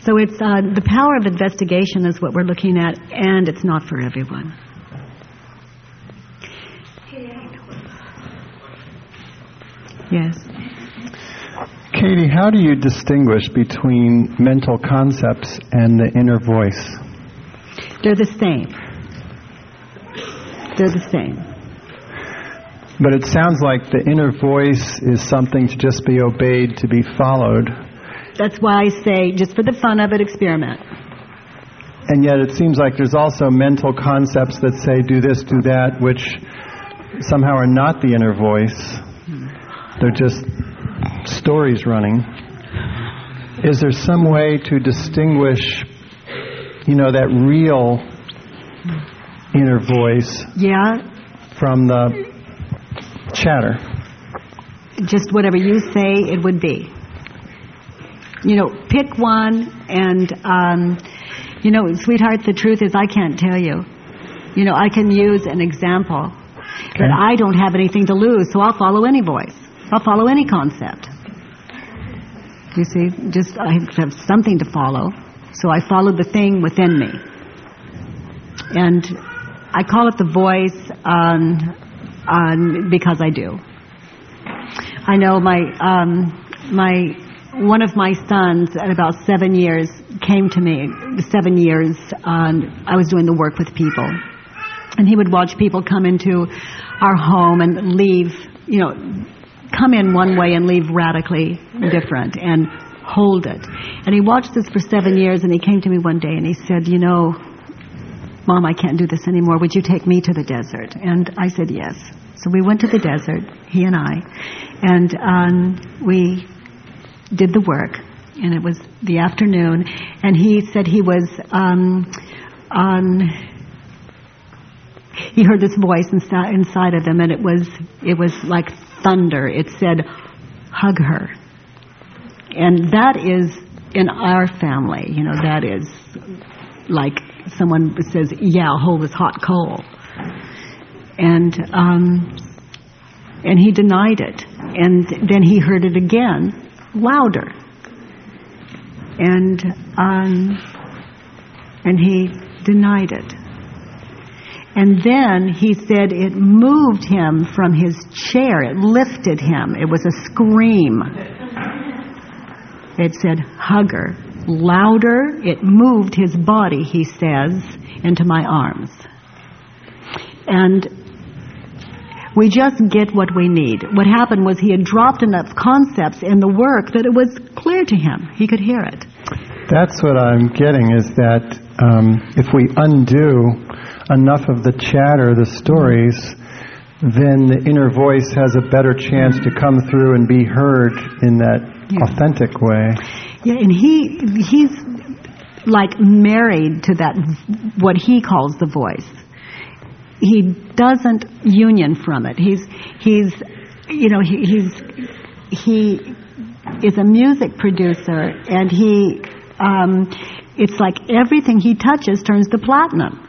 So it's uh, the power of investigation is what we're looking at, and it's not for everyone. Yes. Katie, how do you distinguish between mental concepts and the inner voice? They're the same. They're the same. But it sounds like the inner voice is something to just be obeyed, to be followed. That's why I say, just for the fun of it, experiment. And yet it seems like there's also mental concepts that say do this, do that, which somehow are not the inner voice. They're just stories running. Is there some way to distinguish, you know, that real inner voice Yeah, from the chatter? just whatever you say, it would be. You know, pick one, and um, you know, sweetheart, the truth is, I can't tell you. You know, I can use an example, but I don't have anything to lose, so I'll follow any voice. I'll follow any concept. You see, just I have something to follow, so I follow the thing within me, and I call it the voice because I do. I know my um, my one of my sons at about seven years came to me. Seven years, um, I was doing the work with people, and he would watch people come into our home and leave. You know, come in one way and leave radically different, and hold it. And he watched this for seven years, and he came to me one day and he said, "You know, Mom, I can't do this anymore. Would you take me to the desert?" And I said, "Yes." So we went to the desert, he and I, and um, we did the work. And it was the afternoon, and he said he was um, on. He heard this voice inside, inside of him, and it was it was like thunder. It said, "Hug her," and that is in our family. You know, that is like someone says, "Yeah, hold this hot coal." and um, and he denied it, and then he heard it again, louder, and um, and he denied it, And then he said it moved him from his chair. It lifted him. It was a scream. It said, hugger. Louder, it moved his body, he says, into my arms. And we just get what we need. What happened was he had dropped enough concepts in the work that it was clear to him. He could hear it. That's what I'm getting is that um, if we undo enough of the chatter, the stories, then the inner voice has a better chance to come through and be heard in that Yeah. authentic way. Yeah, and he he's like married to that what he calls the voice. He doesn't union from it. He's he's you know he, he's he is a music producer and he um, it's like everything he touches turns to platinum.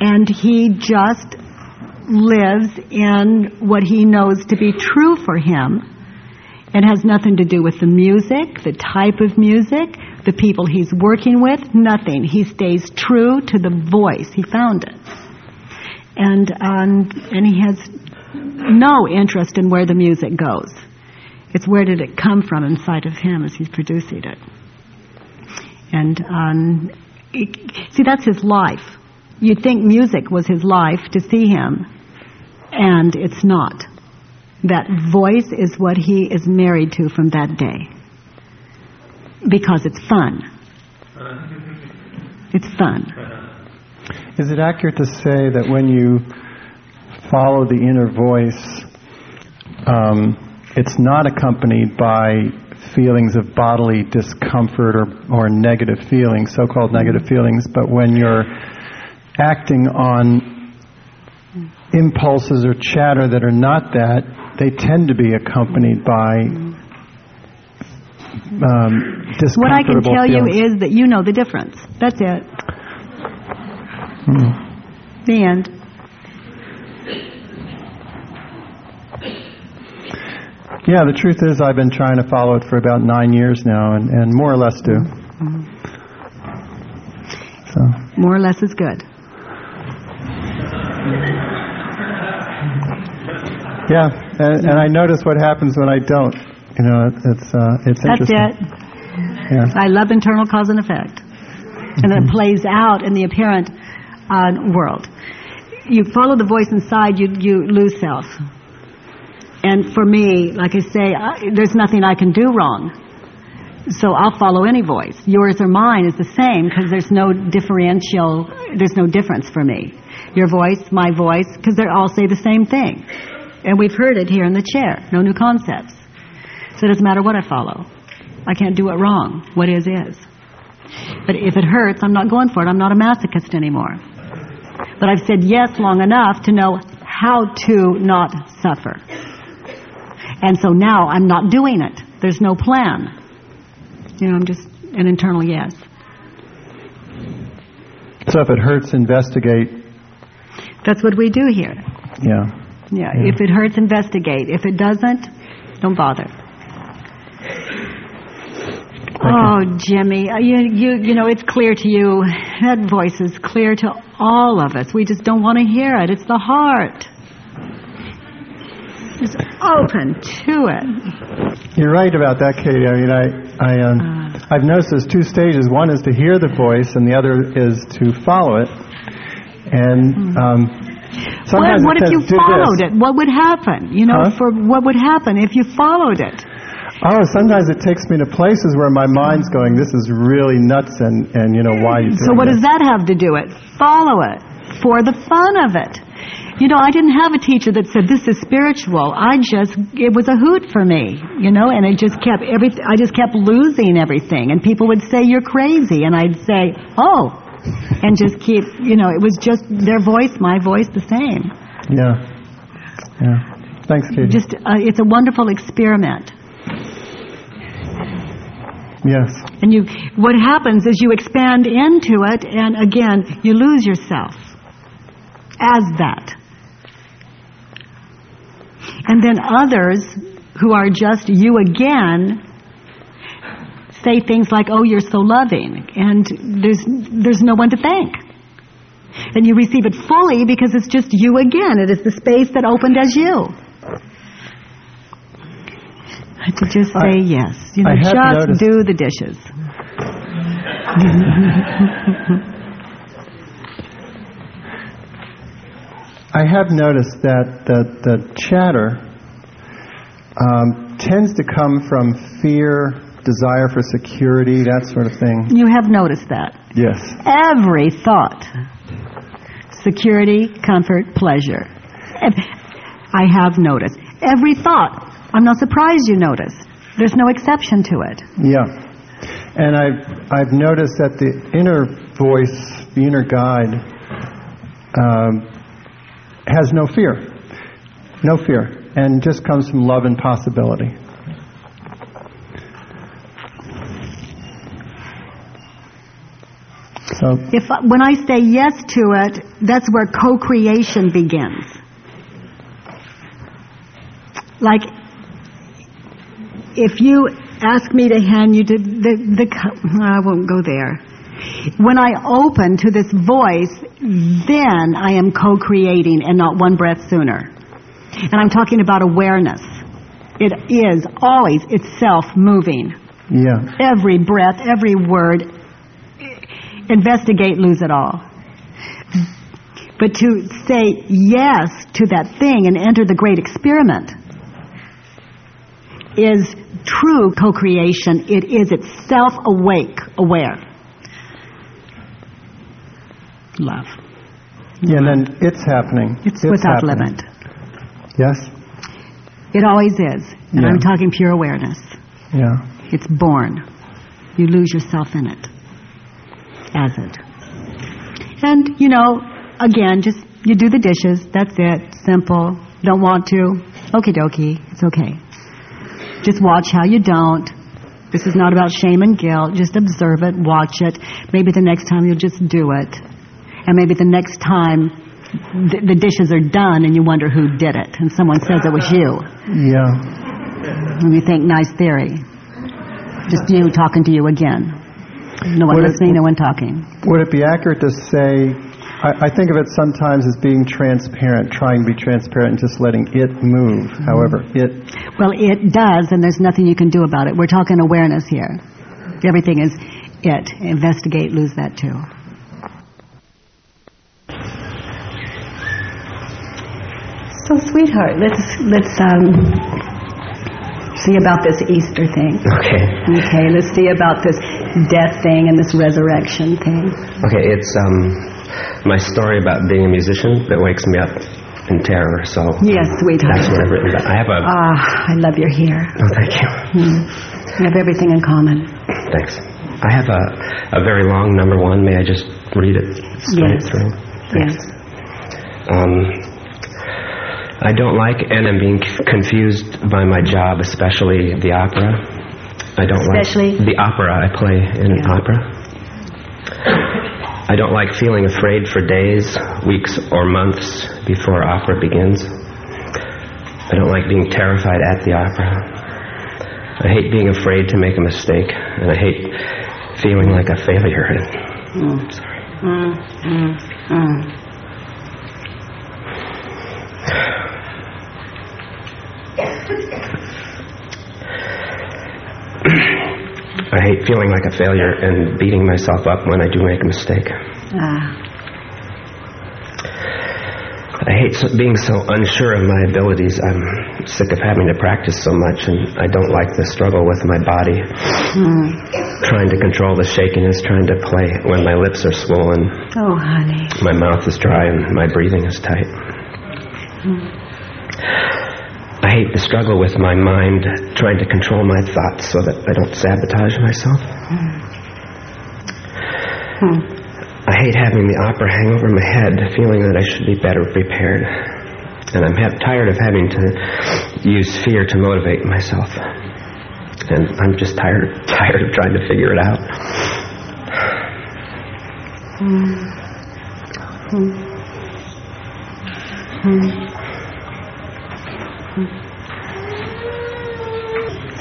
And he just lives in what he knows to be true for him it has nothing to do with the music, the type of music, the people he's working with, nothing. He stays true to the voice. He found it. And, um, and he has no interest in where the music goes. It's where did it come from inside of him as he's producing it. And um, it, see, that's his life. You'd think music was his life to see him, and it's not. That voice is what he is married to from that day. Because it's fun. It's fun. Is it accurate to say that when you follow the inner voice, um, it's not accompanied by feelings of bodily discomfort or, or negative feelings, so called negative feelings, but when you're acting on impulses or chatter that are not that, they tend to be accompanied by um, What I can tell you is that you know the difference. That's it. The end. Yeah, the truth is I've been trying to follow it for about nine years now, and, and more or less do. So, More or less is good. Yeah, and, and I notice what happens when I don't. You know, it, it's uh, it's That's interesting. it. Yeah. I love internal cause and effect. And it plays out in the apparent uh, world. You follow the voice inside, you, you lose self. And for me, like I say, I, there's nothing I can do wrong. So I'll follow any voice. Yours or mine is the same because there's no differential, there's no difference for me. Your voice, my voice, because they all say the same thing. And we've heard it here in the chair. No new concepts. So it doesn't matter what I follow. I can't do it wrong. What is, is. But if it hurts, I'm not going for it. I'm not a masochist anymore. But I've said yes long enough to know how to not suffer. And so now I'm not doing it. There's no plan. You know, I'm just an internal yes. So if it hurts, investigate. That's what we do here. Yeah. Yeah, if it hurts, investigate. If it doesn't, don't bother. Oh, Jimmy, uh, you, you, you know, it's clear to you. That voice is clear to all of us. We just don't want to hear it. It's the heart. Just open to it. You're right about that, Katie. I mean, I, I, um, Uh. I've noticed there's two stages. One is to hear the voice, and the other is to follow it. And um, What, sometimes what if says, you followed it? What would happen? You know, Huh? for what would happen if you followed it? Oh, sometimes it takes me to places where my mind's going, "This is really nuts," and and you know why you. So what does that have to do it? Follow it for the fun of it. You know, I didn't have a teacher that said this is spiritual. I just it was a hoot for me, you know, and it just kept every I just kept losing everything and people would say you're crazy and I'd say, "Oh." And just keep, you know, it was just their voice, my voice the same. Yeah. Yeah. Thanks, Katie. Just uh, it's a wonderful experiment. yes. And you, what happens is you expand into it, and again, you lose yourself as that. And then others who are just you again say things like, "Oh, you're so loving," and there's there's no one to thank. And you receive it fully because it's just you again. It is the space that opened as you. To just say I- yes. You know, just do the dishes. [LAUGHS] I have noticed that the, the chatter um, tends to come from fear, desire for security, that sort of thing. You have noticed that. Yes. Every thought. Security, comfort, pleasure. I have noticed. Every thought. I'm not surprised you notice. There's no exception to it. Yeah. And I've, I've noticed that the inner voice, the inner guide, um, has no fear. No fear. And just comes from love and possibility. So, If when I say yes to it, that's where co-creation begins. Like if you ask me to hand you to the the I won't go there. When I open to this voice, then I am co-creating and not one breath sooner. And I'm talking about awareness. It is always itself moving. yeah. Every breath, every word, investigate, lose it all. But to say yes to that thing and enter the great experiment is true co-creation. It is itself awake, aware. Love. Yeah, and then it's happening. It's, without happening. limit. Yes? It always is. And Yeah. I'm talking pure awareness. Yeah. It's born. You lose yourself in it. As it. And, you know, again, just you do the dishes. That's it. Simple. Don't want to. Okie dokie. It's okay. Just watch how you don't. This is not about shame and guilt. Just observe it, watch it. Maybe the next time you'll just do it. And maybe the next time the, the dishes are done and you wonder who did it. And someone says it was you. Yeah. And you think, nice theory. Just you talking to you again. No one Would it- listening, no one talking. Would it be accurate to say, I, I think of it sometimes as being transparent, trying to be transparent and just letting it move, however it, Well, it does, and there's nothing you can do about it. We're talking awareness here. Everything is it. Investigate, lose that too. So, sweetheart, let's let's um, see about this Easter thing. Okay. Okay, let's see about this death thing and this resurrection thing. Okay, it's um my story about being a musician that wakes me up in terror. So Yes, sweetheart. that's what I've written about. I have a. Ah, I love your hair. oh, thank you. We have everything in common. Thanks. I have a a very long number one. May I just read it straight Yes. through? Yes. Um, I don't like and I'm being confused by my job, especially the opera. I don't Especially? like the opera I play in Yeah. opera. I don't like feeling afraid for days, weeks, or months before opera begins. I don't like being terrified at the opera. I hate being afraid to make a mistake, and I hate feeling like a failure. Sorry. [LAUGHS] Mm. Mm. Mm. [LAUGHS] I hate feeling like a failure and beating myself up when I do make a mistake. Ah, I hate being so unsure of my abilities. I'm sick of having to practice so much, and I don't like the struggle with my body. Trying to control the shakiness, trying to play when my lips are swollen, oh, honey. my mouth is dry, and my breathing is tight. I hate the struggle with my mind, trying to control my thoughts so that I don't sabotage myself. Hmm. I hate having the opera hang over my head, feeling that I should be better prepared. And I'm tired of having to use fear to motivate myself. And I'm just tired, [LAUGHS] tired of trying to figure it out. Hmm. Hmm.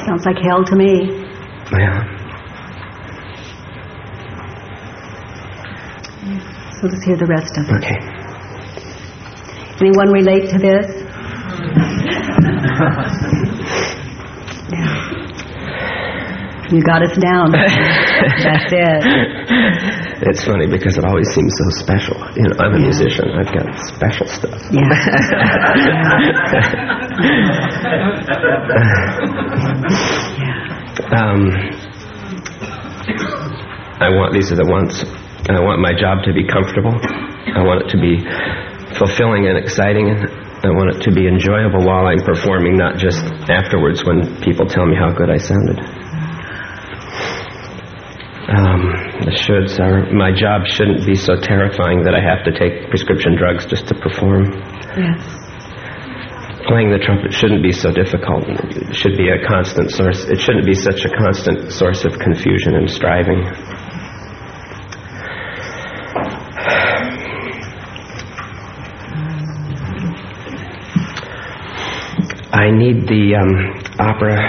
Sounds like hell to me. Yeah. So let's hear the rest of it. Okay. Anyone relate to this? [LAUGHS] Yeah. You got us down. [LAUGHS] That's it. It's funny because it always seems so special. You know, I'm a musician. I've got special stuff. Yeah. [LAUGHS] Um, I want these are the ones. I want my job to be comfortable. I want it to be fulfilling and exciting. I want it to be enjoyable while I'm performing, not just afterwards when people tell me how good I sounded. Um, the shoulds are my job shouldn't be so terrifying that I have to take prescription drugs just to perform. Yes. Playing the trumpet shouldn't be so difficult. It should be a constant source. It shouldn't be such a constant source of confusion and striving. I need the um, opera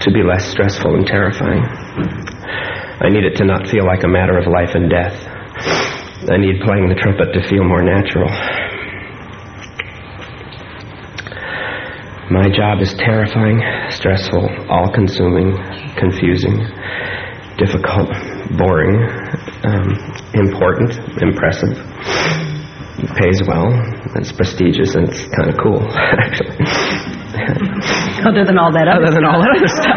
to be less stressful and terrifying. I need it to not feel like a matter of life and death. I need playing the trumpet to feel more natural. My job is terrifying, stressful, all consuming, confusing, difficult, boring, um, important, impressive. It pays well, it's prestigious, and it's kind of cool, [LAUGHS] actually. Other than all that other Other than all that other stuff.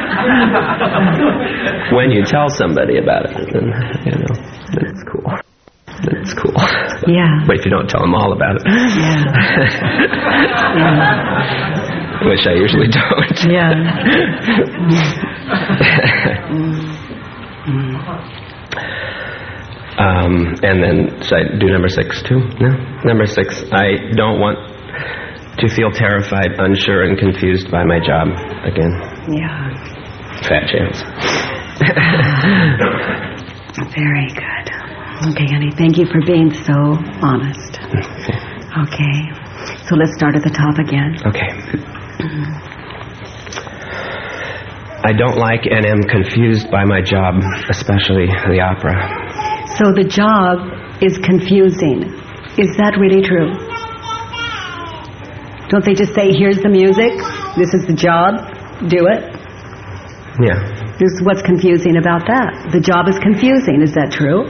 [LAUGHS] [LAUGHS] [LAUGHS] when you tell somebody about it, then, you know, it's cool. Then it's cool. Yeah. But if you don't tell them all about it, Yeah. which I usually don't. Yeah. [LAUGHS] um, and then, should I do number six too? No? Number six, I don't want to feel terrified, unsure, and confused by my job again. Yeah. Fat chance. [LAUGHS] Very good. Okay, honey. Thank you for being so honest. [LAUGHS] Okay. So let's start at the top again. Okay. I don't like and am confused by my job, especially the opera. So the job is confusing. Is that really true? Don't they just say, here's the music, this is the job, do it? Yeah. This is what's confusing about that. The job is confusing. Is that true?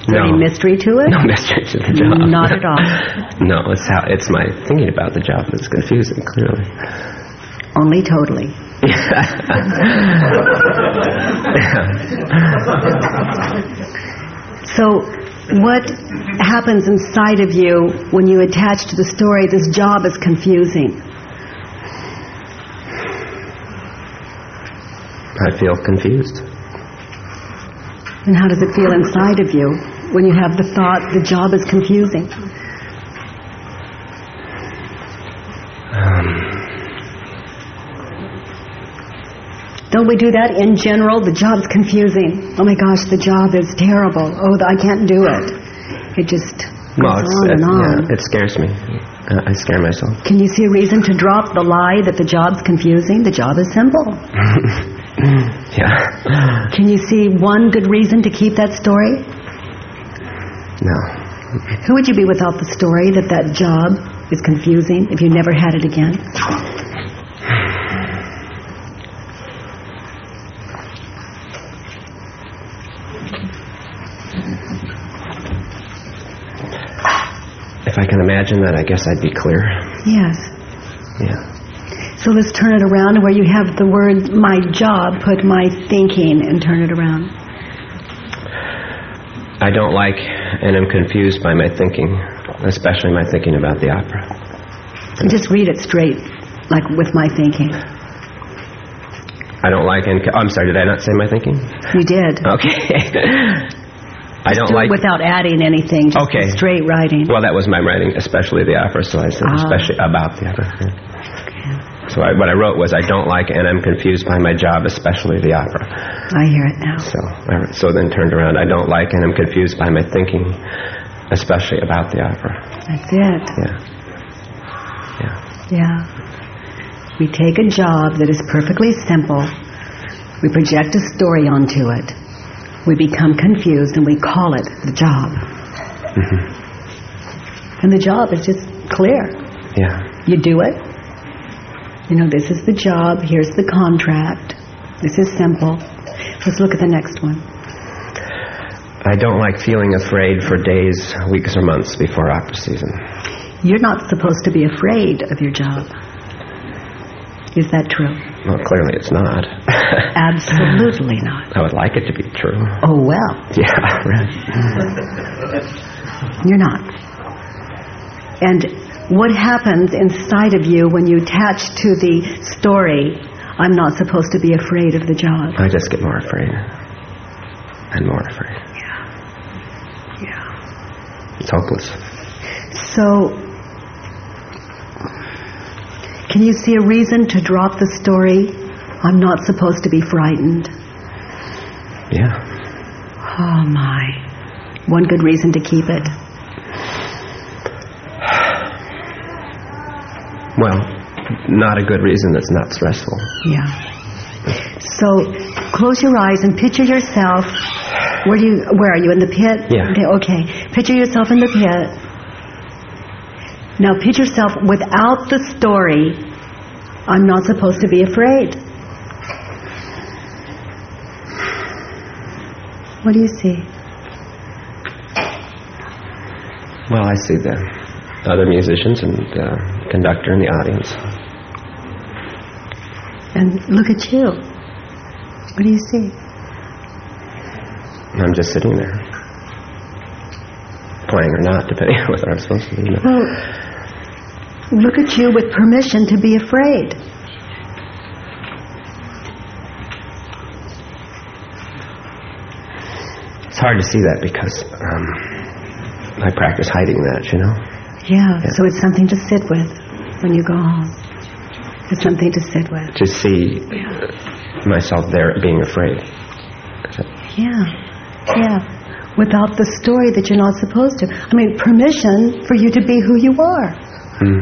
Is there No. any mystery to it? No mystery to the job. Not at all. [LAUGHS] no, it's how it's my thinking about the job that's confusing. Clearly. Only totally. [LAUGHS] So, what happens inside of you when you attach to the story, this job is confusing? I feel confused. And how does it feel inside of you when you have the thought, the job is confusing? Don't we do that in general? The job's confusing. Oh my gosh, the job is terrible. Oh, I can't do it. It just Well, goes it's, on it, and on. yeah, it scares me. Uh, I scare myself. Can you see a reason to drop the lie that the job's confusing? The job is simple. [LAUGHS] [CLEARS THROAT] Yeah. Can you see one good reason to keep that story? No. Who would you be without the story that that job is confusing if you never had it again? If I can imagine that, I guess I'd be clear. Yes. Yeah. So let's turn it around where you have the word my job, put my thinking and turn it around. I don't like and I'm confused by my thinking, especially my thinking about the opera. Just read it straight, like with my thinking. I don't like and I'm sorry. Did I not say my thinking? You did. Okay. I don't Do like. it without adding anything, just Okay. straight writing. Well, that was my writing, especially the opera. So I said Ah. especially about the opera. So I, what I wrote was I don't like and I'm confused by my job, especially the opera. I hear it now. So I, so then turned around. I don't like and I'm confused by my thinking, especially about the opera. That's it. Yeah. Yeah. Yeah. We take a job that is perfectly simple, we project a story onto it, We become confused and we call it the job. Mm -hmm. And the job is just clear. Yeah. You do it. You know, this is the job. Here's the contract. This is simple. Let's look at the next one. I don't like feeling afraid for days, weeks, or months before opera season. You're not supposed to be afraid of your job. Is that true? Well, clearly it's not. [LAUGHS] Absolutely not. I would like it to be true. Oh, well, Yeah, right. you're not. And what happens inside of you when you attach to the story, I'm not supposed to be afraid of the job? I just get more afraid. And more afraid. Yeah. Yeah. It's hopeless. So, can you see a reason to drop the story? I'm not supposed to be frightened. Yeah. Oh my. One good reason to keep it. Well, not a good reason that's not stressful. Yeah. So, close your eyes and picture yourself. Where do you? Where are you in the pit? Yeah. Okay. Okay. Picture yourself in the pit. Now, picture yourself without the story. I'm not supposed to be afraid. What do you see? Well, I see the other musicians and the conductor in the audience. And look at you. What do you see? I'm just sitting there. Playing or not, depending on whether I'm supposed to be. Well, look at you with permission to be afraid. It's hard to see that because um, I practice hiding that, you know? Yeah, so it's something to sit with when you go home. It's something to sit with. To see myself there being afraid. Yeah, yeah. Without the story that you're not supposed to. I mean, permission for you to be who you are. Hmm.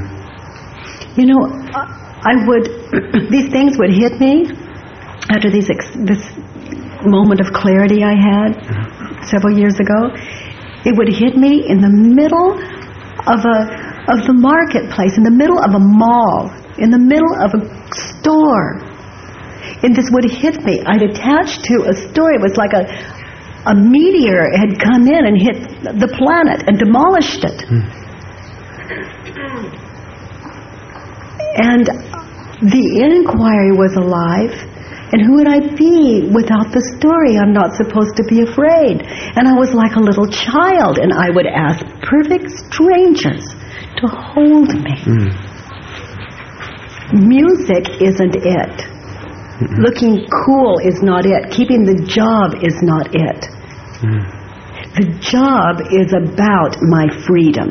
You know, I I would, [CLEARS THROAT] these things would hit me after these ex, this moment of clarity I had several years ago. It would hit me in the middle of a of the marketplace, in the middle of a mall, in the middle of a store. And this would hit me. I'd attached to a story. It was like a a meteor had come in and hit the planet and demolished it. Hmm. And the inquiry was alive. And who would I be without the story? I'm not supposed to be afraid. And I was like a little child, and I would ask perfect strangers to hold me. Hmm. Music isn't it. Mm-hmm. Looking cool is not it. Keeping the job is not it. Hmm. The job is about my freedom.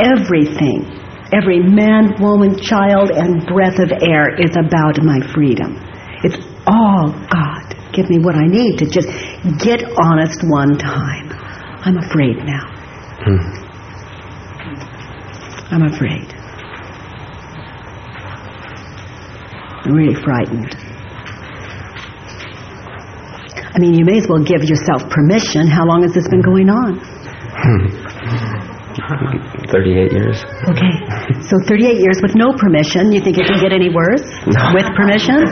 Everything, every man, woman, child, and breath of air is about my freedom. It's all God. Give me what I need to just get honest one time. I'm afraid now. Hmm. I'm afraid. I'm really frightened. I mean, you may as well give yourself permission. How long has this been going on? [LAUGHS] 38 years. Okay. So 38 years with no permission. You think it can get any worse? No. With permission? [LAUGHS]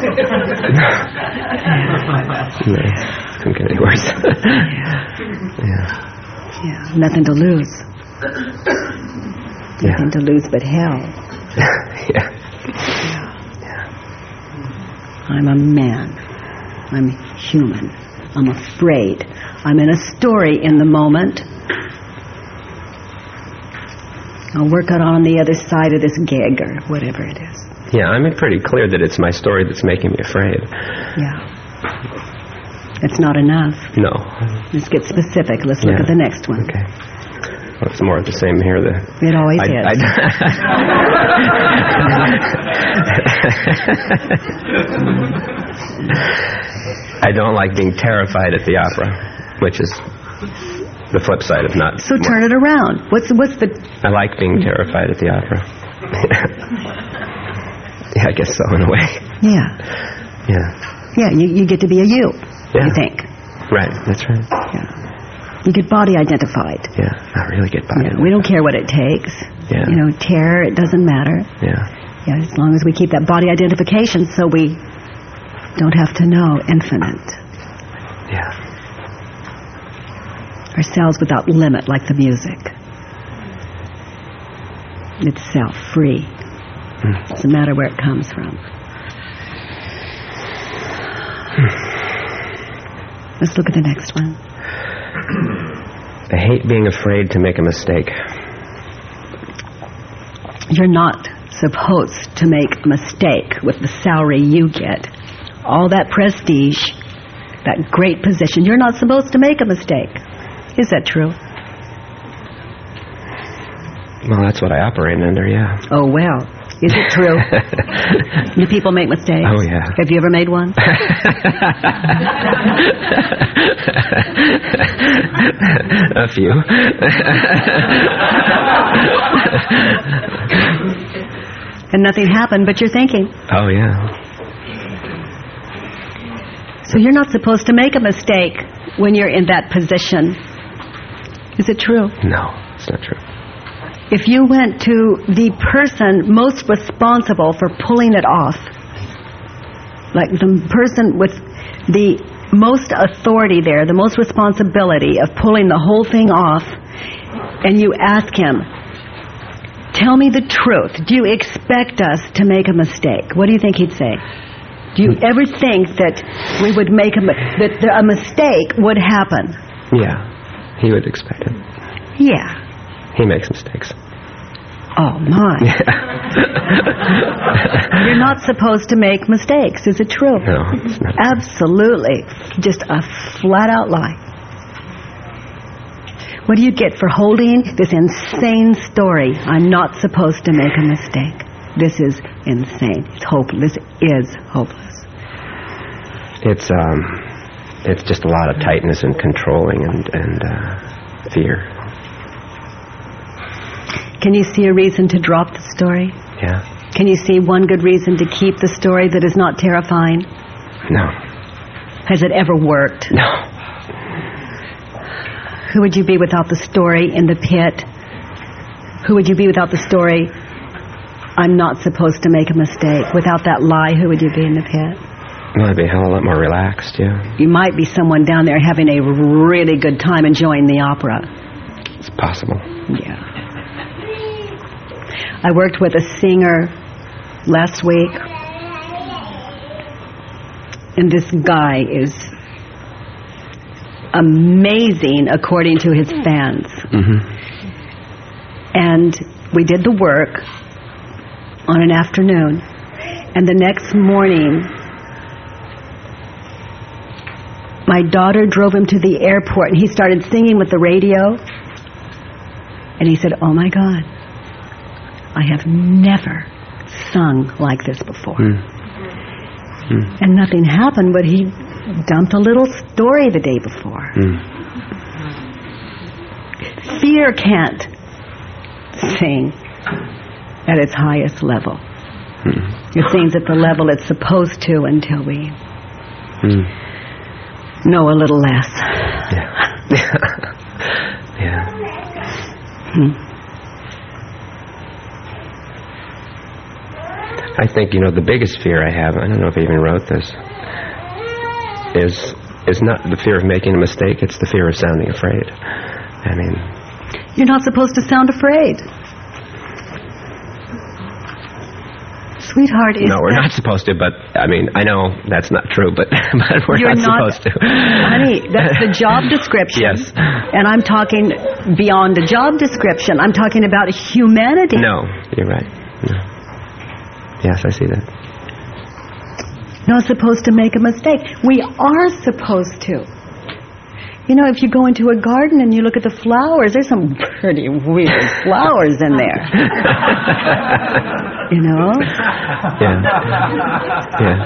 No, couldn't get any worse. [LAUGHS] yeah. Yeah. Nothing to lose. Yeah. Nothing to lose but hell. [LAUGHS] yeah. Yeah. I'm a man. I'm human. I'm afraid. I'm in a story in the moment. I'll work it on the other side of this gig or whatever it is. Yeah, I made pretty clear that it's my story that's making me afraid. Yeah. It's not enough. No. Let's get specific. Let's look at the next one. Okay. It's more of the same here. The It always I, is. I, [LAUGHS] I don't like being terrified at the opera, which is the flip side of not. So turn it around. What's what's the I like being terrified at the opera. [LAUGHS] yeah, I guess so in a way. yeah Yeah. yeah you, you get to be a you Yeah. you think Right, that's right. Yeah. You get body identified. Yeah, not really get body. Yeah, we don't care what it takes. Yeah. You know, terror, it doesn't matter. Yeah. Yeah, as long as we keep that body identification so we don't have to know infinite. Yeah. Ourselves without limit, like the music. Itself, free. Hmm. Doesn't matter where it comes from. Hmm. Let's look at the next one. I hate being afraid to make a mistake. You're not supposed to make a mistake with the salary you get. All that prestige, that great position, you're not supposed to make a mistake. Is that true? Well, that's what I operate under, yeah. Oh, well. Is it true? [LAUGHS] Do people make mistakes? Oh, yeah. Have you ever made one? [LAUGHS] a few. and nothing happened, but you're thinking. oh, yeah. So you're not supposed to make a mistake when you're in that position. Is it true? No, it's not true. If you went to the person most responsible for pulling it off, like the person with the most authority there, the most responsibility of pulling the whole thing off, and you ask him, tell me the truth. Do you expect us to make a mistake? What do you think he'd say? Do you ever think that we would make a, that a mistake would happen? Yeah, he would expect it. Yeah. He makes mistakes. Oh, my. [LAUGHS] You're not supposed to make mistakes. Is it true? No, it's not. Absolutely. Just a flat out lie. What do you get for holding this insane story? I'm not supposed to make a mistake. This is insane. It's hopeless. This is hopeless. It's um, it's just a lot of tightness and controlling and and uh, fear. Can you see a reason to drop the story? Yeah. Can you see one good reason to keep the story that is not terrifying? No. Has it ever worked? No. Who would you be without the story in the pit? Who would you be without the story, I'm not supposed to make a mistake? Without that lie, who would you be in the pit? Well, I'd be a hell of a lot more relaxed. Yeah. You might be someone down there having a really good time enjoying the opera. It's possible. Yeah. I worked with a singer last week, and this guy is amazing according to his fans. Mm-hmm. And we did the work on an afternoon, and the next morning, my daughter drove him to the airport, and he started singing with the radio. And he said, Oh my God, I have never sung like this before. Hmm. Hmm. And nothing happened, but he dumped a little story the day before. Hmm. Fear can't sing at its highest level. It sings at the level it's supposed to until we know a little less. Yeah. [LAUGHS] yeah. I think you know the biggest fear I have. I don't know if I even wrote this. Is is not the fear of making a mistake. It's the fear of sounding afraid. I mean, You're not supposed to sound afraid. Sweetheart, is no, we're not supposed to. But I mean, I know that's not true. But [LAUGHS] but we're You're not, not- supposed to. Honey, that's the job description. [LAUGHS] Yes. And I'm talking beyond the job description. I'm talking about humanity. No, you're right. No. Yes, I see that. Not supposed to make a mistake. We are supposed to. You know, if you go into a garden and you look at the flowers, there's some pretty weird [LAUGHS] flowers in there. you know? Yeah. Yeah.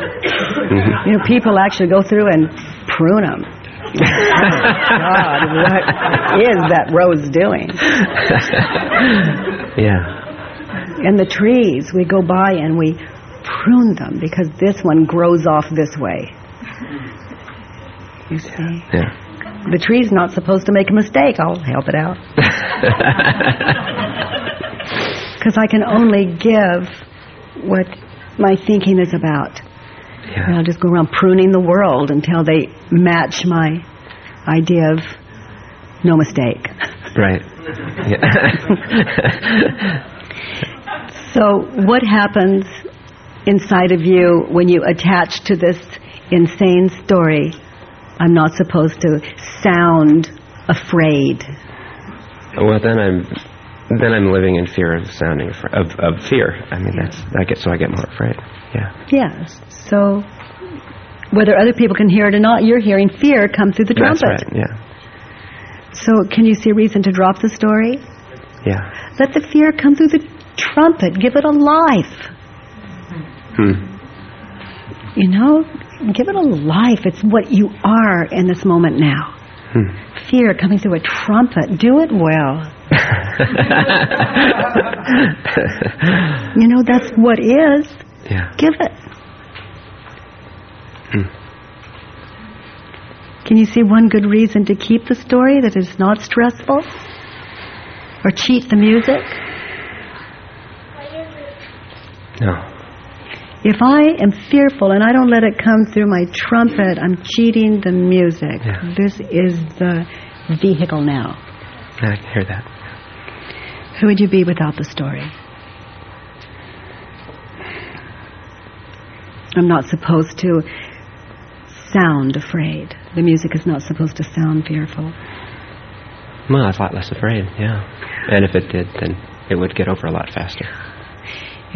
Mhm. You know, people actually go through and prune them. [LAUGHS] God, what is that rose doing? Yeah. And the trees, we go by and we prune them because this one grows off this way. You see? Yeah. The tree's not supposed to make a mistake. I'll help it out. [LAUGHS] Because I can only give what my thinking is about. And yeah. I'll just go around pruning the world until they match my idea of no mistake. Right. Yeah. [LAUGHS] [LAUGHS] So, what happens inside of you when you attach to this insane story? I'm not supposed to sound afraid. well, then I'm then I'm living in fear of sounding afra- of of fear. I mean, that's I get so I get more afraid. Yeah. Yes. So, whether other people can hear it or not, you're hearing fear come through the That's trumpet. right. Yeah. So, can you see a reason to drop the story? Yeah. Let the fear come through the trumpet. Give it a life. Hmm. You know, give it a life. It's what you are in this moment now. Hmm. Fear coming through a trumpet. Do it well. [LAUGHS] You know, that's what is. yeah. Give it. Hmm. Can you see one good reason to keep the story that is not stressful? Or cheat the music? No. If I am fearful and I don't let it come through my trumpet, I'm cheating the music. Yeah. This is the vehicle now. I can hear that. Who would you be without the story? I'm not supposed to sound afraid. The music is not supposed to sound fearful. Well, I was a lot less afraid. Yeah. And if it did, then it would get over a lot faster.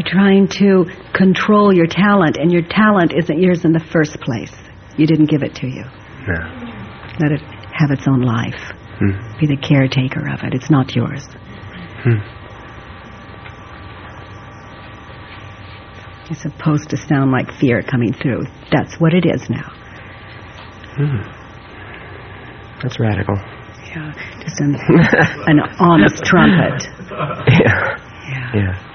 You're trying to control your talent, and your talent isn't yours in the first place. You didn't give it to you. No. Let it have its own life. Hmm. Be the caretaker of it. It's not yours. Hmm. You're supposed to sound like fear coming through. That's what it is now. Hmm. That's radical. Yeah, just an, an honest trumpet. [LAUGHS] Yeah. Yeah. Yeah.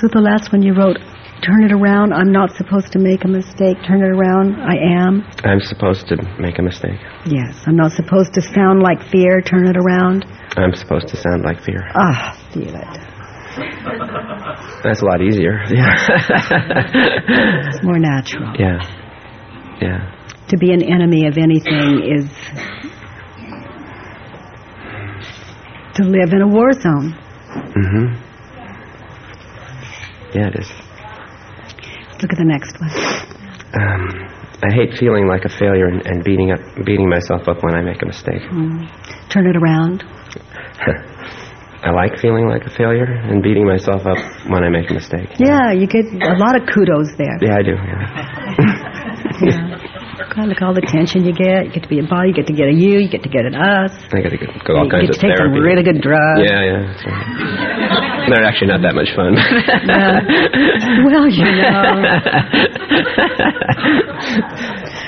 So the last one you wrote, turn it around. I'm not supposed to make a mistake. Turn it around. I am. I'm supposed to make a mistake. Yes. I'm not supposed to sound like fear. Turn it around. I'm supposed to sound like fear. Ah, feel it. [LAUGHS] That's a lot easier. [LAUGHS] Yeah. It's more natural. yeah. Yeah. To be an enemy of anything is to live in a war zone. Mm-hmm. Yeah, it is. Look at the next one. Um, I hate feeling like a failure and, and beating up, beating myself up when I make a mistake. Mm. Turn it around. [LAUGHS] I like feeling like a failure and beating myself up when I make a mistake. Yeah, you get a lot of kudos there. Yeah, I do. Yeah. [LAUGHS] Yeah. God, look all the attention you get. You get to be a body. You get to get a you. You get to get an us. I got to go, go all you kinds get of to take therapy. some really good drugs. Yeah, yeah. Right. They're actually not that much fun. Yeah. Well, you know.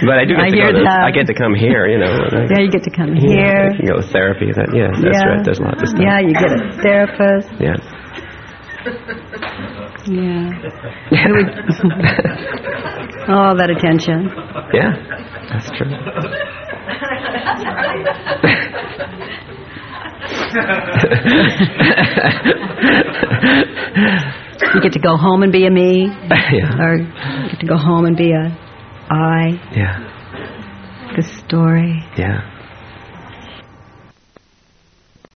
[LAUGHS] but I do get I to hear to, that. I get to come here, you know. Yeah, you get to come yeah, here. I can go to therapy. That, yeah, that's yeah. right. There's lots of stuff. Yeah, you get a therapist. Yeah. Yeah. Would- [LAUGHS] all that attention. Yeah, that's true. You get to go home and be a me, [LAUGHS] yeah. or you get to go home and be a I. Yeah. The story. Yeah.